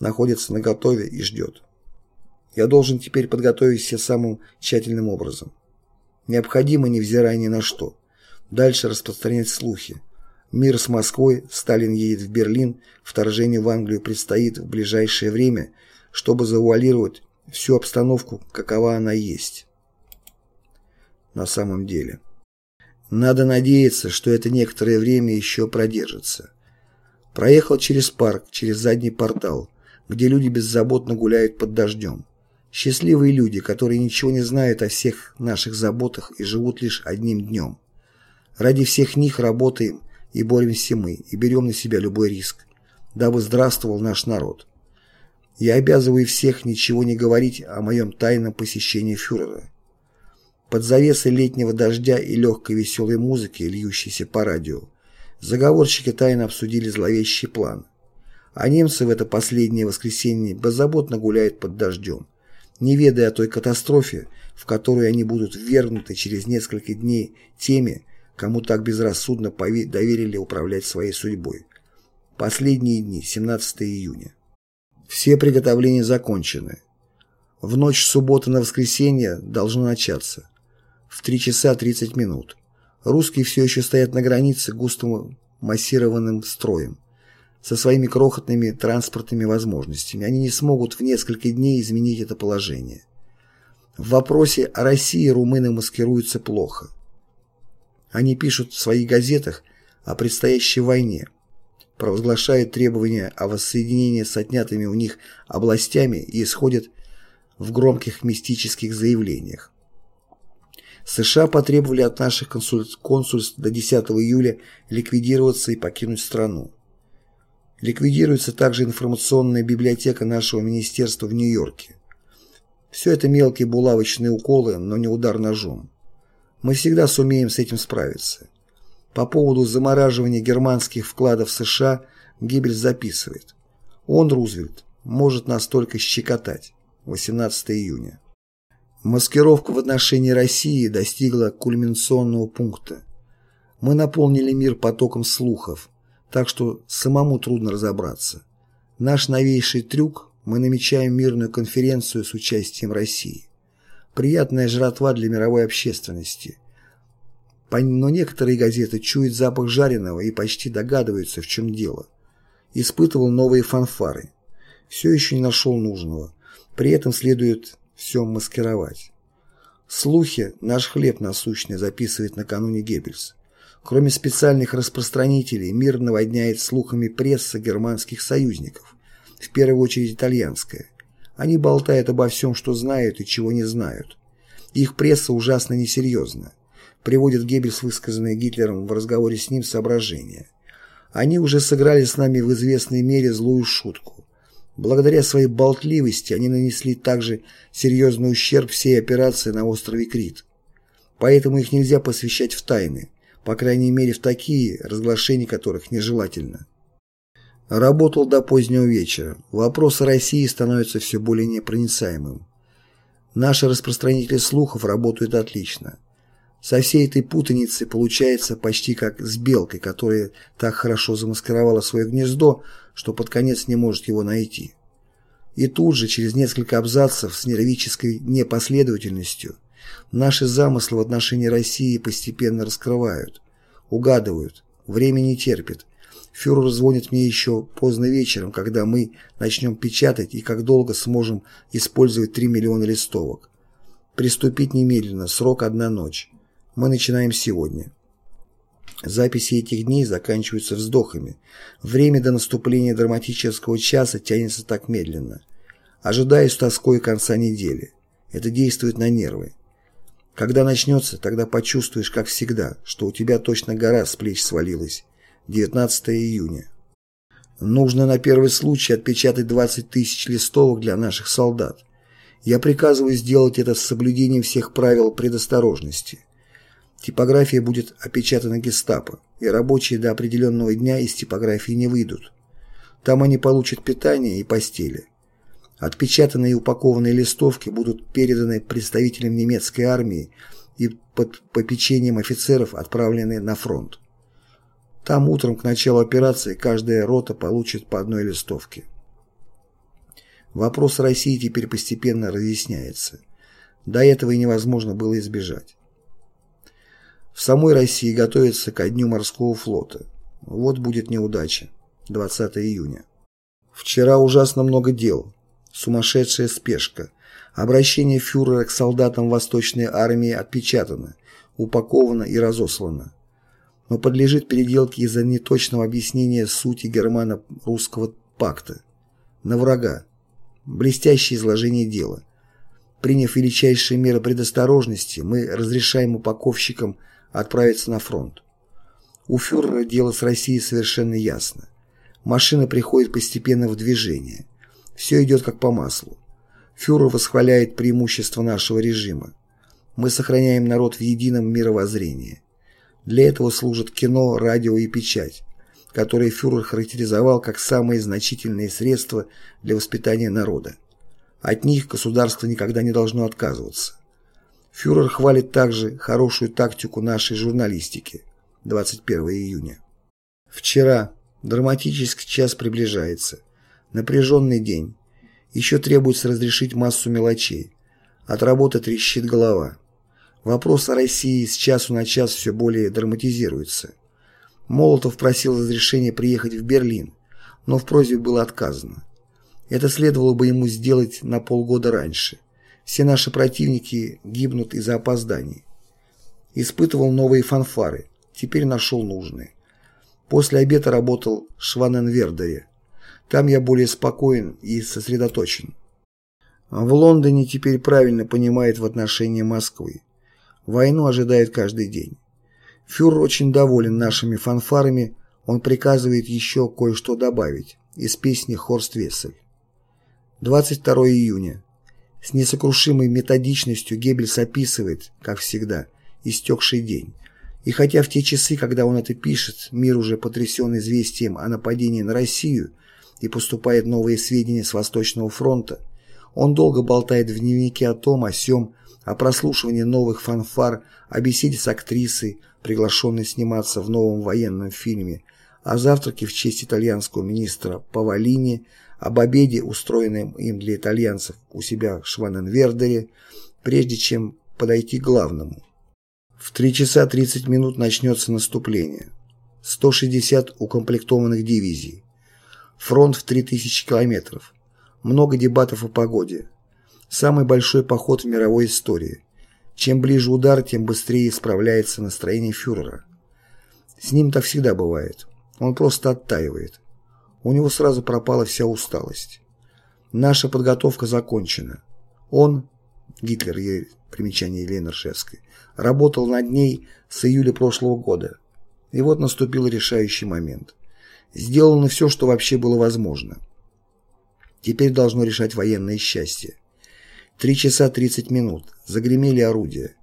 находится наготове и ждет. Я должен теперь подготовить все самым тщательным образом. Необходимо, невзирая ни на что, дальше распространять слухи. Мир с Москвой, Сталин едет в Берлин, вторжение в Англию предстоит в ближайшее время, чтобы завуалировать всю обстановку, какова она есть на самом деле. Надо надеяться, что это некоторое время еще продержится. Проехал через парк, через задний портал, где люди беззаботно гуляют под дождем. Счастливые люди, которые ничего не знают о всех наших заботах и живут лишь одним днем. Ради всех них работаем и боремся мы, и берем на себя любой риск, дабы здравствовал наш народ. Я обязываю всех ничего не говорить о моем тайном посещении фюрера. Под завесой летнего дождя и легкой веселой музыки, льющейся по радио, заговорщики тайно обсудили зловещий план. А немцы в это последнее воскресенье беззаботно гуляют под дождем, не ведая о той катастрофе, в которую они будут ввергнуты через несколько дней теми, кому так безрассудно доверили управлять своей судьбой. Последние дни, 17 июня. Все приготовления закончены. В ночь субботы на воскресенье должно начаться в 3 часа 30 минут. Русские все еще стоят на границе густым массированным строем. Со своими крохотными транспортными возможностями они не смогут в несколько дней изменить это положение. В вопросе о России румыны маскируются плохо. Они пишут в своих газетах о предстоящей войне, провозглашают требования о воссоединении с отнятыми у них областями и исходят в громких мистических заявлениях. США потребовали от наших консульств до 10 июля ликвидироваться и покинуть страну. Ликвидируется также информационная библиотека нашего министерства в Нью-Йорке. Все это мелкие булавочные уколы, но не удар ножом. Мы всегда сумеем с этим справиться. По поводу замораживания германских вкладов США Гиббельс записывает. Он, Рузвельт, может нас только щекотать. 18 июня. Маскировка в отношении России достигла кульминационного пункта. Мы наполнили мир потоком слухов, так что самому трудно разобраться. Наш новейший трюк – мы намечаем мирную конференцию с участием России. Приятная жратва для мировой общественности. Но некоторые газеты чуют запах жареного и почти догадываются, в чем дело. Испытывал новые фанфары. Все еще не нашел нужного. При этом следует все маскировать. Слухи «Наш хлеб насущный» записывает накануне Геббельс. Кроме специальных распространителей, мир наводняет слухами пресса германских союзников, в первую очередь итальянская. Они болтают обо всем, что знают и чего не знают. Их пресса ужасно несерьезна. Приводит Геббельс высказанные Гитлером в разговоре с ним соображения. Они уже сыграли с нами в известной мере злую шутку. Благодаря своей болтливости они нанесли также серьезный ущерб всей операции на острове Крит. Поэтому их нельзя посвящать в тайны, по крайней мере в такие, разглашения которых нежелательно. Работал до позднего вечера. Вопрос о России становится все более непроницаемым. Наши распространители слухов работают отлично. Со всей этой путаницы получается почти как с белкой, которая так хорошо замаскировала свое гнездо, что под конец не может его найти. И тут же, через несколько абзацев с нервической непоследовательностью, наши замыслы в отношении России постепенно раскрывают, угадывают, время не терпит, Фюрер звонит мне еще поздно вечером, когда мы начнем печатать и как долго сможем использовать 3 миллиона листовок. Приступить немедленно, срок одна ночь. Мы начинаем сегодня. Записи этих дней заканчиваются вздохами. Время до наступления драматического часа тянется так медленно. Ожидаю с тоской конца недели. Это действует на нервы. Когда начнется, тогда почувствуешь, как всегда, что у тебя точно гора с плеч свалилась. 19 июня. Нужно на первый случай отпечатать 20 тысяч листовок для наших солдат. Я приказываю сделать это с соблюдением всех правил предосторожности. Типография будет опечатана гестапо, и рабочие до определенного дня из типографии не выйдут. Там они получат питание и постели. Отпечатанные и упакованные листовки будут переданы представителям немецкой армии и под попечением офицеров отправлены на фронт. Там утром к началу операции каждая рота получит по одной листовке. Вопрос России теперь постепенно разъясняется. До этого и невозможно было избежать. В самой России готовится ко дню морского флота. Вот будет неудача. 20 июня. Вчера ужасно много дел. Сумасшедшая спешка. Обращение фюрера к солдатам Восточной армии отпечатано, упаковано и разослано но подлежит переделке из-за неточного объяснения сути германо-русского пакта. На врага. Блестящее изложение дела. Приняв величайшие меры предосторожности, мы разрешаем упаковщикам отправиться на фронт. У фюрера дело с Россией совершенно ясно. Машина приходит постепенно в движение. Все идет как по маслу. Фюрер восхваляет преимущество нашего режима. Мы сохраняем народ в едином мировоззрении. Для этого служат кино, радио и печать, которые фюрер характеризовал как самые значительные средства для воспитания народа. От них государство никогда не должно отказываться. Фюрер хвалит также хорошую тактику нашей журналистики. 21 июня. Вчера. Драматический час приближается. Напряженный день. Еще требуется разрешить массу мелочей. От работы трещит голова. Вопрос о России с часу на час все более драматизируется. Молотов просил разрешения приехать в Берлин, но в просьбе было отказано. Это следовало бы ему сделать на полгода раньше. Все наши противники гибнут из-за опозданий. Испытывал новые фанфары, теперь нашел нужные. После обеда работал Шваненвердере. Там я более спокоен и сосредоточен. В Лондоне теперь правильно понимает в отношении Москвы. Войну ожидает каждый день. Фюрер очень доволен нашими фанфарами, он приказывает еще кое-что добавить из песни «Хорст Вессель». 22 июня. С несокрушимой методичностью Геббельс описывает, как всегда, истекший день. И хотя в те часы, когда он это пишет, мир уже потрясен известием о нападении на Россию и поступает новые сведения с Восточного фронта, он долго болтает в дневнике о том, о сём, о прослушивании новых фанфар, о беседе с актрисой, приглашенной сниматься в новом военном фильме, о завтраке в честь итальянского министра Павалини, об обеде, устроенном им для итальянцев у себя в Шваненвердере, прежде чем подойти к главному. В 3 часа 30 минут начнется наступление. 160 укомплектованных дивизий. Фронт в 3000 километров. Много дебатов о погоде. Самый большой поход в мировой истории. Чем ближе удар, тем быстрее справляется настроение фюрера. С ним так всегда бывает. Он просто оттаивает. У него сразу пропала вся усталость. Наша подготовка закончена. Он, Гитлер, примечание Елены Ржевской, работал над ней с июля прошлого года. И вот наступил решающий момент. Сделано все, что вообще было возможно. Теперь должно решать военное счастье. Три часа тридцать минут. Загремели орудия.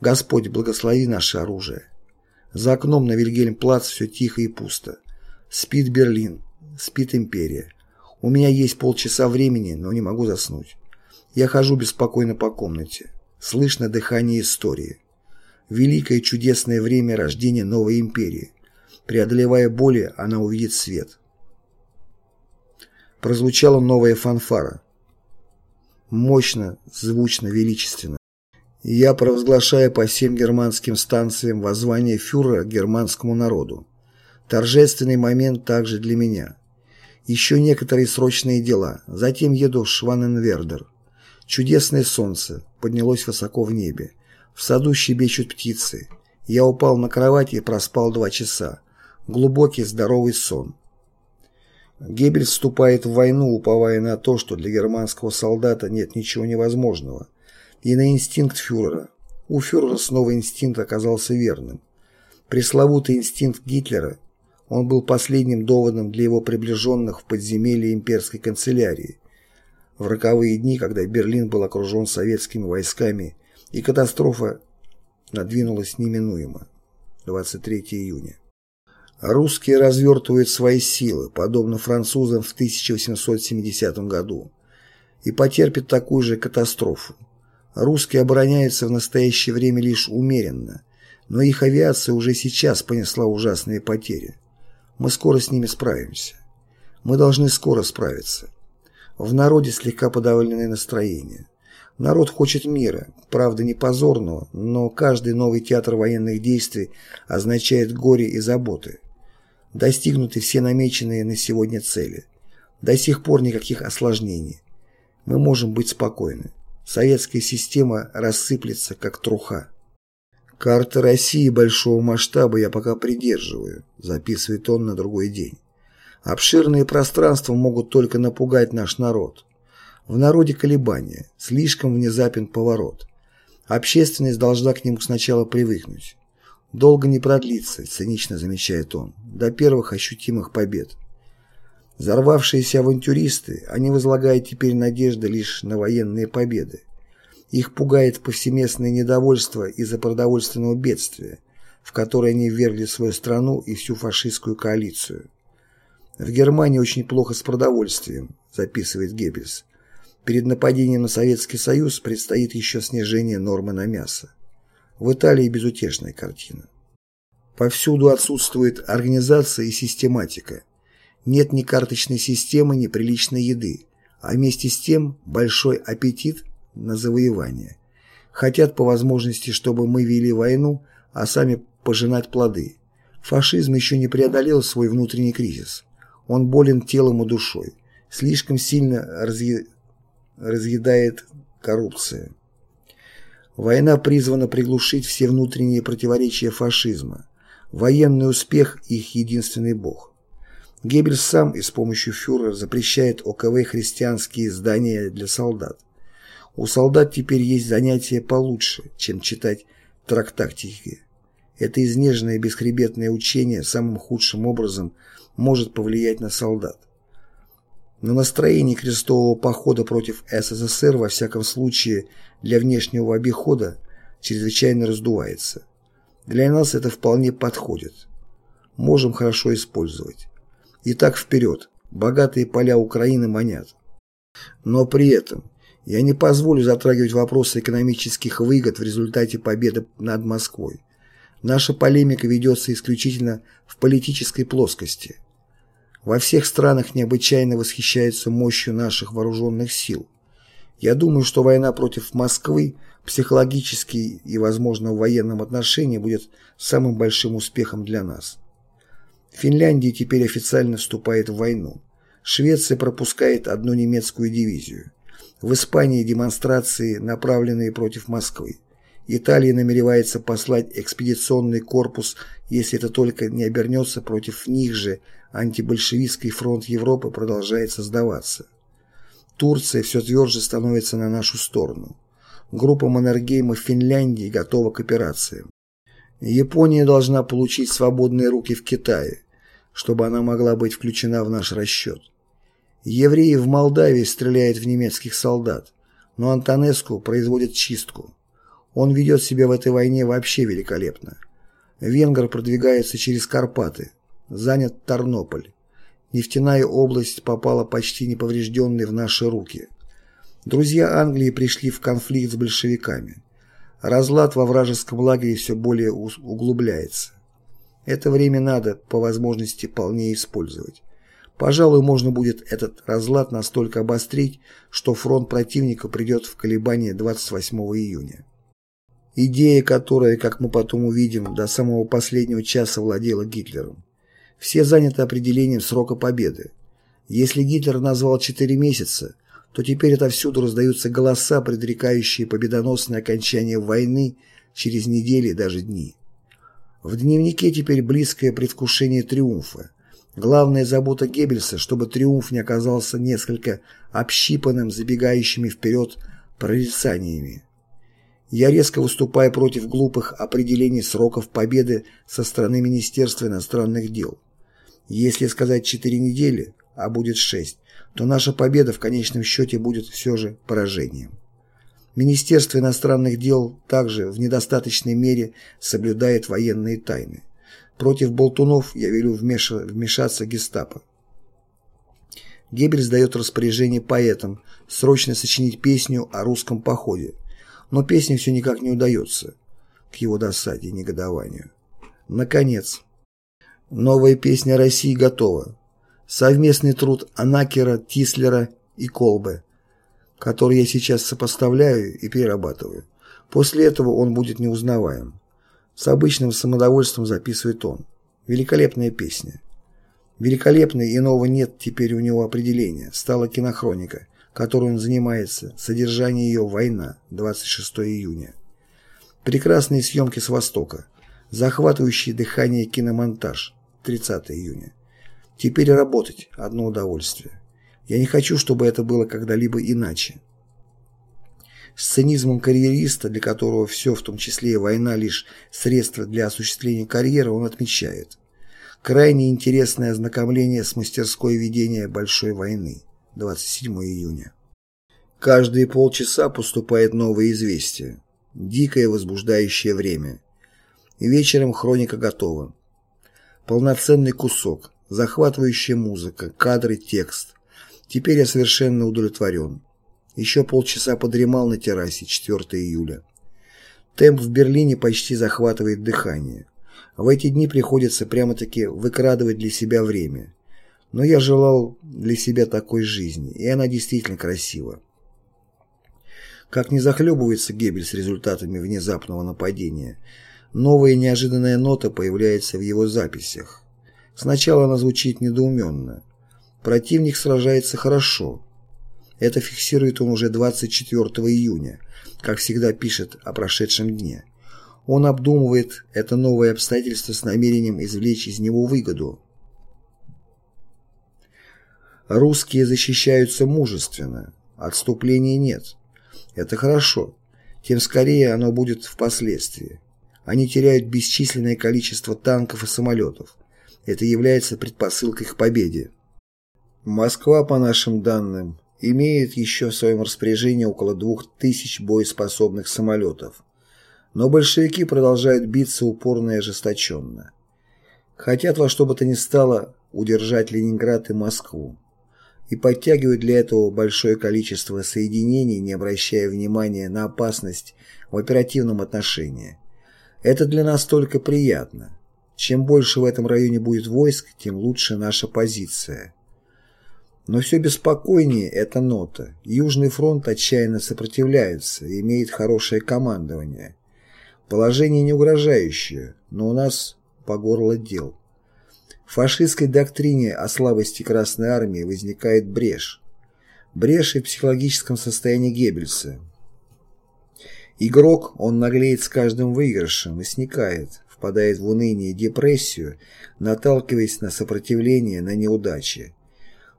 Господь, благослови наше оружие. За окном на Вильгельм-плац все тихо и пусто. Спит Берлин, спит империя. У меня есть полчаса времени, но не могу заснуть. Я хожу беспокойно по комнате. Слышно дыхание истории. Великое чудесное время рождения новой империи. Преодолевая боли, она увидит свет. Прозвучала новая фанфара мощно, звучно, величественно. Я провозглашаю по всем германским станциям воззвание фюрера германскому народу. Торжественный момент также для меня. Еще некоторые срочные дела. Затем еду в Шваненвердер. Чудесное солнце поднялось высоко в небе. В саду щебечут птицы. Я упал на кровать и проспал два часа. Глубокий здоровый сон. Геббельс вступает в войну, уповая на то, что для германского солдата нет ничего невозможного, и на инстинкт фюрера. У фюрера снова инстинкт оказался верным. Пресловутый инстинкт Гитлера, он был последним доводом для его приближенных в подземелье имперской канцелярии. В роковые дни, когда Берлин был окружен советскими войсками, и катастрофа надвинулась неминуемо. 23 июня. Русские развертывают свои силы, подобно французам в 1870 году, и потерпят такую же катастрофу. Русские обороняются в настоящее время лишь умеренно, но их авиация уже сейчас понесла ужасные потери. Мы скоро с ними справимся. Мы должны скоро справиться. В народе слегка подавленное настроение. Народ хочет мира, правда не позорного, но каждый новый театр военных действий означает горе и заботы. Достигнуты все намеченные на сегодня цели. До сих пор никаких осложнений. Мы можем быть спокойны. Советская система рассыплется, как труха. Карты России большого масштаба я пока придерживаю, записывает он на другой день. Обширные пространства могут только напугать наш народ. В народе колебания, слишком внезапен поворот. Общественность должна к нему сначала привыкнуть. Долго не продлится, цинично замечает он, до первых ощутимых побед. Взорвавшиеся авантюристы, они возлагают теперь надежды лишь на военные победы. Их пугает повсеместное недовольство из-за продовольственного бедствия, в которое они ввергли свою страну и всю фашистскую коалицию. В Германии очень плохо с продовольствием, записывает Геббельс. Перед нападением на Советский Союз предстоит еще снижение нормы на мясо. В Италии безутешная картина. Повсюду отсутствует организация и систематика. Нет ни карточной системы, ни приличной еды, а вместе с тем большой аппетит на завоевание. Хотят по возможности, чтобы мы вели войну, а сами пожинать плоды. Фашизм еще не преодолел свой внутренний кризис. Он болен телом и душой. Слишком сильно разъ... разъедает коррупция. Война призвана приглушить все внутренние противоречия фашизма. Военный успех – их единственный бог. Геббельс сам и с помощью фюрера запрещает ОКВ христианские издания для солдат. У солдат теперь есть занятия получше, чем читать трактактики. Это изнеженное бесхребетное учение самым худшим образом может повлиять на солдат. Но настроение крестового похода против СССР во всяком случае для внешнего обихода чрезвычайно раздувается. Для нас это вполне подходит. Можем хорошо использовать. Итак, вперед. Богатые поля Украины манят. Но при этом я не позволю затрагивать вопросы экономических выгод в результате победы над Москвой. Наша полемика ведется исключительно в политической плоскости. Во всех странах необычайно восхищаются мощью наших вооруженных сил. Я думаю, что война против Москвы психологически и, возможно, в военном отношении будет самым большим успехом для нас. Финляндия теперь официально вступает в войну. Швеция пропускает одну немецкую дивизию. В Испании демонстрации, направленные против Москвы. Италия намеревается послать экспедиционный корпус, если это только не обернется против них же, антибольшевистский фронт Европы продолжает создаваться. Турция все тверже становится на нашу сторону. Группа Маннергейма в Финляндии готова к операциям. Япония должна получить свободные руки в Китае, чтобы она могла быть включена в наш расчет. Евреи в Молдавии стреляют в немецких солдат, но Антонеску производит чистку. Он ведет себя в этой войне вообще великолепно. Венгр продвигается через Карпаты. Занят Тарнополь. Нефтяная область попала почти неповрежденной в наши руки. Друзья Англии пришли в конфликт с большевиками. Разлад во вражеском лагере все более углубляется. Это время надо, по возможности, полнее использовать. Пожалуй, можно будет этот разлад настолько обострить, что фронт противника придет в колебание 28 июня. Идея, которая, как мы потом увидим, до самого последнего часа владела Гитлером. Все заняты определением срока победы. Если Гитлер назвал 4 месяца, то теперь отовсюду раздаются голоса, предрекающие победоносное окончание войны через недели, даже дни. В дневнике теперь близкое предвкушение триумфа. Главная забота Геббельса, чтобы триумф не оказался несколько общипанным, забегающими вперед прорицаниями. Я резко выступаю против глупых определений сроков победы со стороны Министерства иностранных дел. Если сказать четыре недели, а будет шесть, то наша победа в конечном счете будет все же поражением. Министерство иностранных дел также в недостаточной мере соблюдает военные тайны. Против болтунов я велю вмешаться гестапо. Геббельс дает распоряжение поэтам срочно сочинить песню о русском походе, но песня все никак не удается, к его досаде и негодованию. Наконец, новая песня России готова. Совместный труд Анакера, Тислера и Колбе, который я сейчас сопоставляю и перерабатываю. После этого он будет неузнаваем. С обычным самодовольством записывает он. Великолепная песня. Великолепной иного нет теперь у него определения. Стала кинохроника, которой он занимается. Содержание ее «Война», 26 июня. Прекрасные съемки с Востока. Захватывающий дыхание киномонтаж, 30 июня. Теперь работать – одно удовольствие. Я не хочу, чтобы это было когда-либо иначе. С цинизмом карьериста, для которого все, в том числе и война, лишь средство для осуществления карьеры, он отмечает. Крайне интересное ознакомление с мастерской ведения Большой войны. 27 июня. Каждые полчаса поступает новое известие. Дикое возбуждающее время. вечером хроника готова. Полноценный кусок, захватывающая музыка, кадры, текст. Теперь я совершенно удовлетворен. Еще полчаса подремал на террасе 4 июля. Темп в Берлине почти захватывает дыхание. В эти дни приходится прямо-таки выкрадывать для себя время. Но я желал для себя такой жизни, и она действительно красива. Как не захлебывается Геббель с результатами внезапного нападения, новая неожиданная нота появляется в его записях. Сначала она звучит недоуменно. Противник сражается хорошо. Это фиксирует он уже 24 июня, как всегда пишет о прошедшем дне. Он обдумывает это новое обстоятельство с намерением извлечь из него выгоду. Русские защищаются мужественно, отступления нет. Это хорошо, тем скорее оно будет впоследствии. Они теряют бесчисленное количество танков и самолетов. Это является предпосылкой к победе. Москва, по нашим данным, имеет еще в своем распоряжении около двух тысяч боеспособных самолетов. Но большевики продолжают биться упорно и ожесточенно. Хотят во что бы то ни стало удержать Ленинград и Москву и подтягивают для этого большое количество соединений, не обращая внимания на опасность в оперативном отношении. Это для нас только приятно. Чем больше в этом районе будет войск, тем лучше наша позиция. Но все беспокойнее эта нота. Южный фронт отчаянно сопротивляется имеет хорошее командование. Положение не угрожающее, но у нас по горло дел. В фашистской доктрине о слабости Красной Армии возникает брешь. Брешь и в психологическом состоянии Геббельса. Игрок, он наглеет с каждым выигрышем и сникает, впадает в уныние и депрессию, наталкиваясь на сопротивление, на неудачи.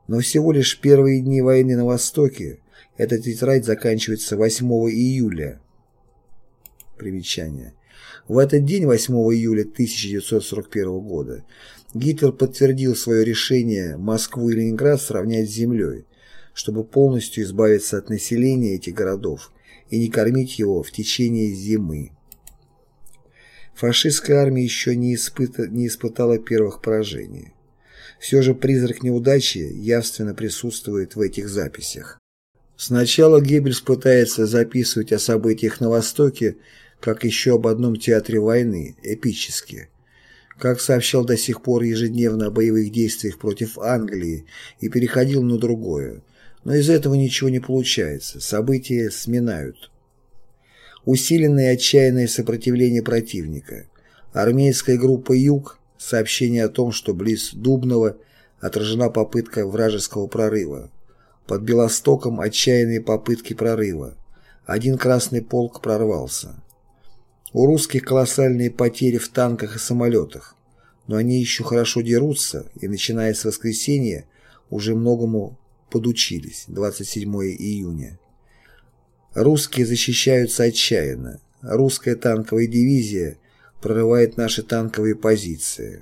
Но всего лишь первые дни войны на Востоке эта тетрадь заканчивается 8 июля. Примечание. В этот день, 8 июля 1941 года, Гитлер подтвердил свое решение Москву и Ленинград сравнять с землей, чтобы полностью избавиться от населения этих городов и не кормить его в течение зимы. Фашистская армия еще не, испыта, не испытала первых поражений. Все же призрак неудачи явственно присутствует в этих записях. Сначала Геббельс пытается записывать о событиях на Востоке как еще об одном театре войны, эпически. Как сообщал до сих пор ежедневно о боевых действиях против Англии и переходил на другое. Но из этого ничего не получается, события сминают. Усиленное отчаянное сопротивление противника. Армейская группа «Юг» сообщение о том, что близ Дубного отражена попытка вражеского прорыва. Под Белостоком отчаянные попытки прорыва. Один Красный полк прорвался. У русских колоссальные потери в танках и самолетах, но они еще хорошо дерутся и, начиная с воскресенья, уже многому подучились, 27 июня. Русские защищаются отчаянно. Русская танковая дивизия прорывает наши танковые позиции.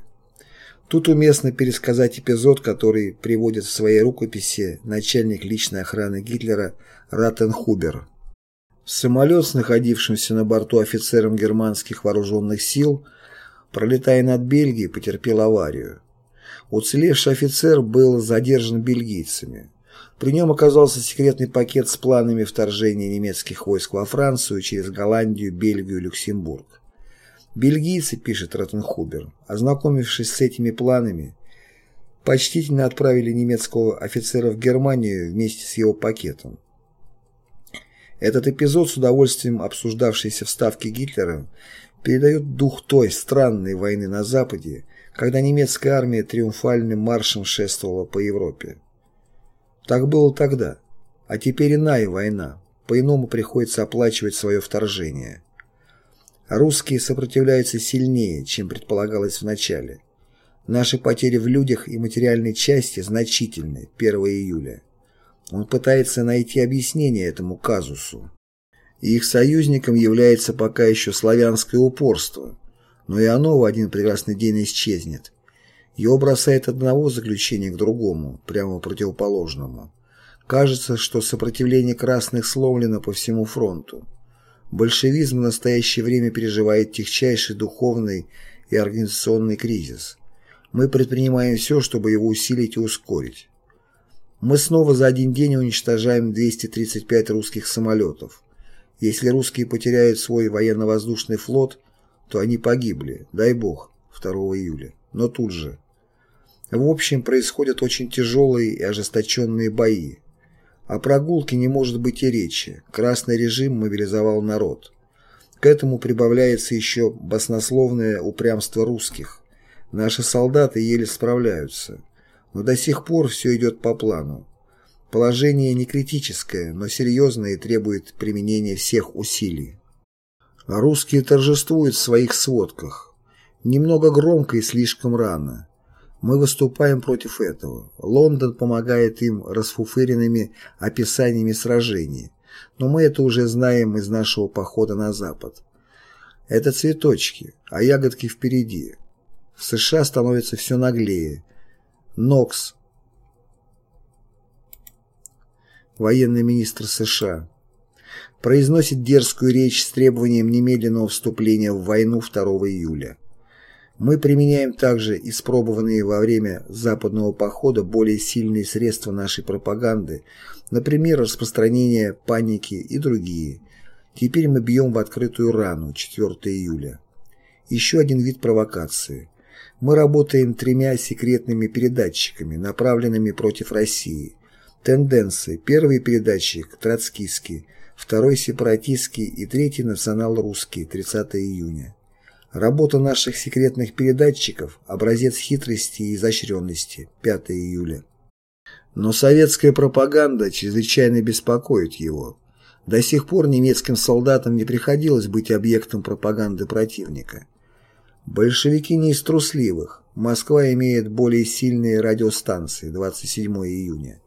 Тут уместно пересказать эпизод, который приводит в своей рукописи начальник личной охраны Гитлера Раттенхубер. Самолет с находившимся на борту офицером германских вооруженных сил, пролетая над Бельгией, потерпел аварию. Уцелевший офицер был задержан бельгийцами. При нем оказался секретный пакет с планами вторжения немецких войск во Францию через Голландию, Бельгию Люксембург. Бельгийцы, пишет Ротенхубер, ознакомившись с этими планами, почтительно отправили немецкого офицера в Германию вместе с его пакетом. Этот эпизод, с удовольствием обсуждавшийся в Ставке Гитлера, передает дух той странной войны на Западе, когда немецкая армия триумфальным маршем шествовала по Европе. Так было тогда, а теперь иная война, по-иному приходится оплачивать свое вторжение. Русские сопротивляются сильнее, чем предполагалось в начале. Наши потери в людях и материальной части значительны 1 июля. Он пытается найти объяснение этому казусу. их союзником является пока еще славянское упорство, но и оно в один прекрасный день исчезнет. Его бросает одного заключения к другому, прямо противоположному. Кажется, что сопротивление красных сломлено по всему фронту. Большевизм в настоящее время переживает техчайший духовный и организационный кризис. Мы предпринимаем все, чтобы его усилить и ускорить. Мы снова за один день уничтожаем 235 русских самолетов. Если русские потеряют свой военно-воздушный флот, то они погибли, дай бог, 2 июля. Но тут же. В общем, происходят очень тяжелые и ожесточенные бои. О прогулке не может быть и речи. Красный режим мобилизовал народ. К этому прибавляется еще баснословное упрямство русских. Наши солдаты еле справляются. Но до сих пор все идет по плану. Положение не критическое, но серьезное и требует применения всех усилий. Русские торжествуют в своих сводках. Немного громко и слишком рано. Мы выступаем против этого. Лондон помогает им расфуфыренными описаниями сражений. Но мы это уже знаем из нашего похода на Запад. Это цветочки, а ягодки впереди. В США становится все наглее. Нокс, военный министр США, произносит дерзкую речь с требованием немедленного вступления в войну 2 июля. Мы применяем также испробованные во время западного похода более сильные средства нашей пропаганды, например, распространение паники и другие. Теперь мы бьем в открытую рану 4 июля. Еще один вид провокации. Мы работаем тремя секретными передатчиками, направленными против России. Тенденции. Первый передатчик – троцкийский, второй – сепаратистский и третий – национал-русский, 30 июня. Работа наших секретных передатчиков – образец хитрости и изощренности, 5 июля. Но советская пропаганда чрезвычайно беспокоит его. До сих пор немецким солдатам не приходилось быть объектом пропаганды противника. Большевики не из трусливых. Москва имеет более сильные радиостанции, 27 июня.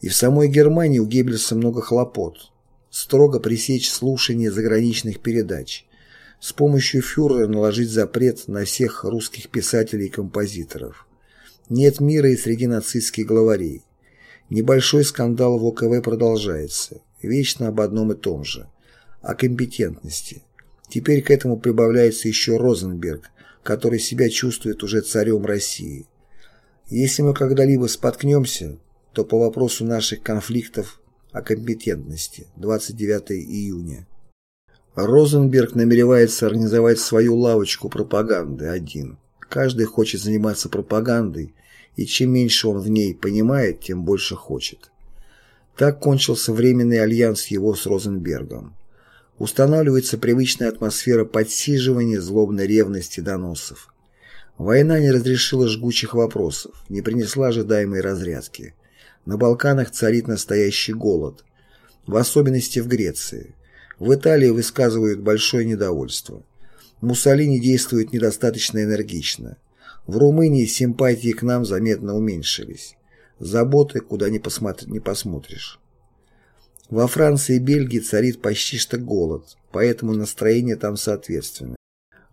И в самой Германии у Геббельса много хлопот. Строго пресечь слушание заграничных передач с помощью фюрера наложить запрет на всех русских писателей и композиторов. Нет мира и среди нацистских главарей. Небольшой скандал в ОКВ продолжается, вечно об одном и том же – о компетентности. Теперь к этому прибавляется еще Розенберг, который себя чувствует уже царем России. Если мы когда-либо споткнемся, то по вопросу наших конфликтов о компетентности 29 июня Розенберг намеревается организовать свою лавочку пропаганды один. Каждый хочет заниматься пропагандой, и чем меньше он в ней понимает, тем больше хочет. Так кончился временный альянс его с Розенбергом. Устанавливается привычная атмосфера подсиживания, злобной ревности, доносов. Война не разрешила жгучих вопросов, не принесла ожидаемой разрядки. На Балканах царит настоящий голод, в особенности в Греции. В Италии высказывают большое недовольство. Муссолини действует недостаточно энергично. В Румынии симпатии к нам заметно уменьшились. Заботы, куда ни, посмотри, не посмотришь. Во Франции и Бельгии царит почти что голод, поэтому настроение там соответственно.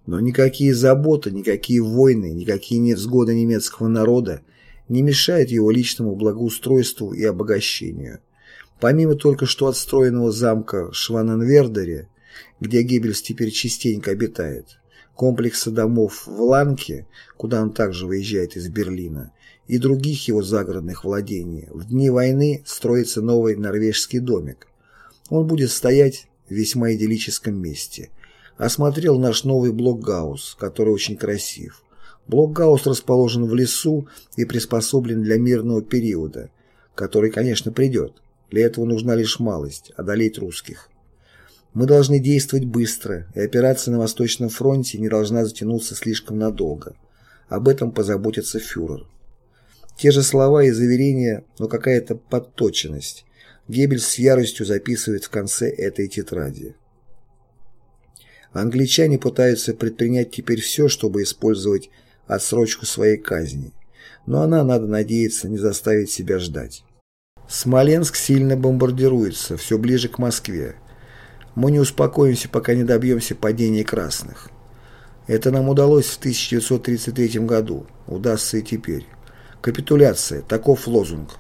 Но никакие заботы, никакие войны, никакие невзгоды немецкого народа не мешают его личному благоустройству и обогащению. Помимо только что отстроенного замка Шваненвердере, где Геббельс теперь частенько обитает, комплекса домов в Ланке, куда он также выезжает из Берлина, и других его загородных владений, в дни войны строится новый норвежский домик. Он будет стоять в весьма идиллическом месте – осмотрел наш новый блокгаус, который очень красив. Блокгаус расположен в лесу и приспособлен для мирного периода, который, конечно, придет. Для этого нужна лишь малость – одолеть русских. Мы должны действовать быстро, и операция на Восточном фронте не должна затянуться слишком надолго. Об этом позаботится фюрер. Те же слова и заверения, но какая-то подточенность. Геббельс с яростью записывает в конце этой тетради. Англичане пытаются предпринять теперь все, чтобы использовать отсрочку своей казни, но она, надо надеяться, не заставит себя ждать. Смоленск сильно бомбардируется, все ближе к Москве. Мы не успокоимся, пока не добьемся падения красных. Это нам удалось в 1933 году, удастся и теперь. Капитуляция, таков лозунг.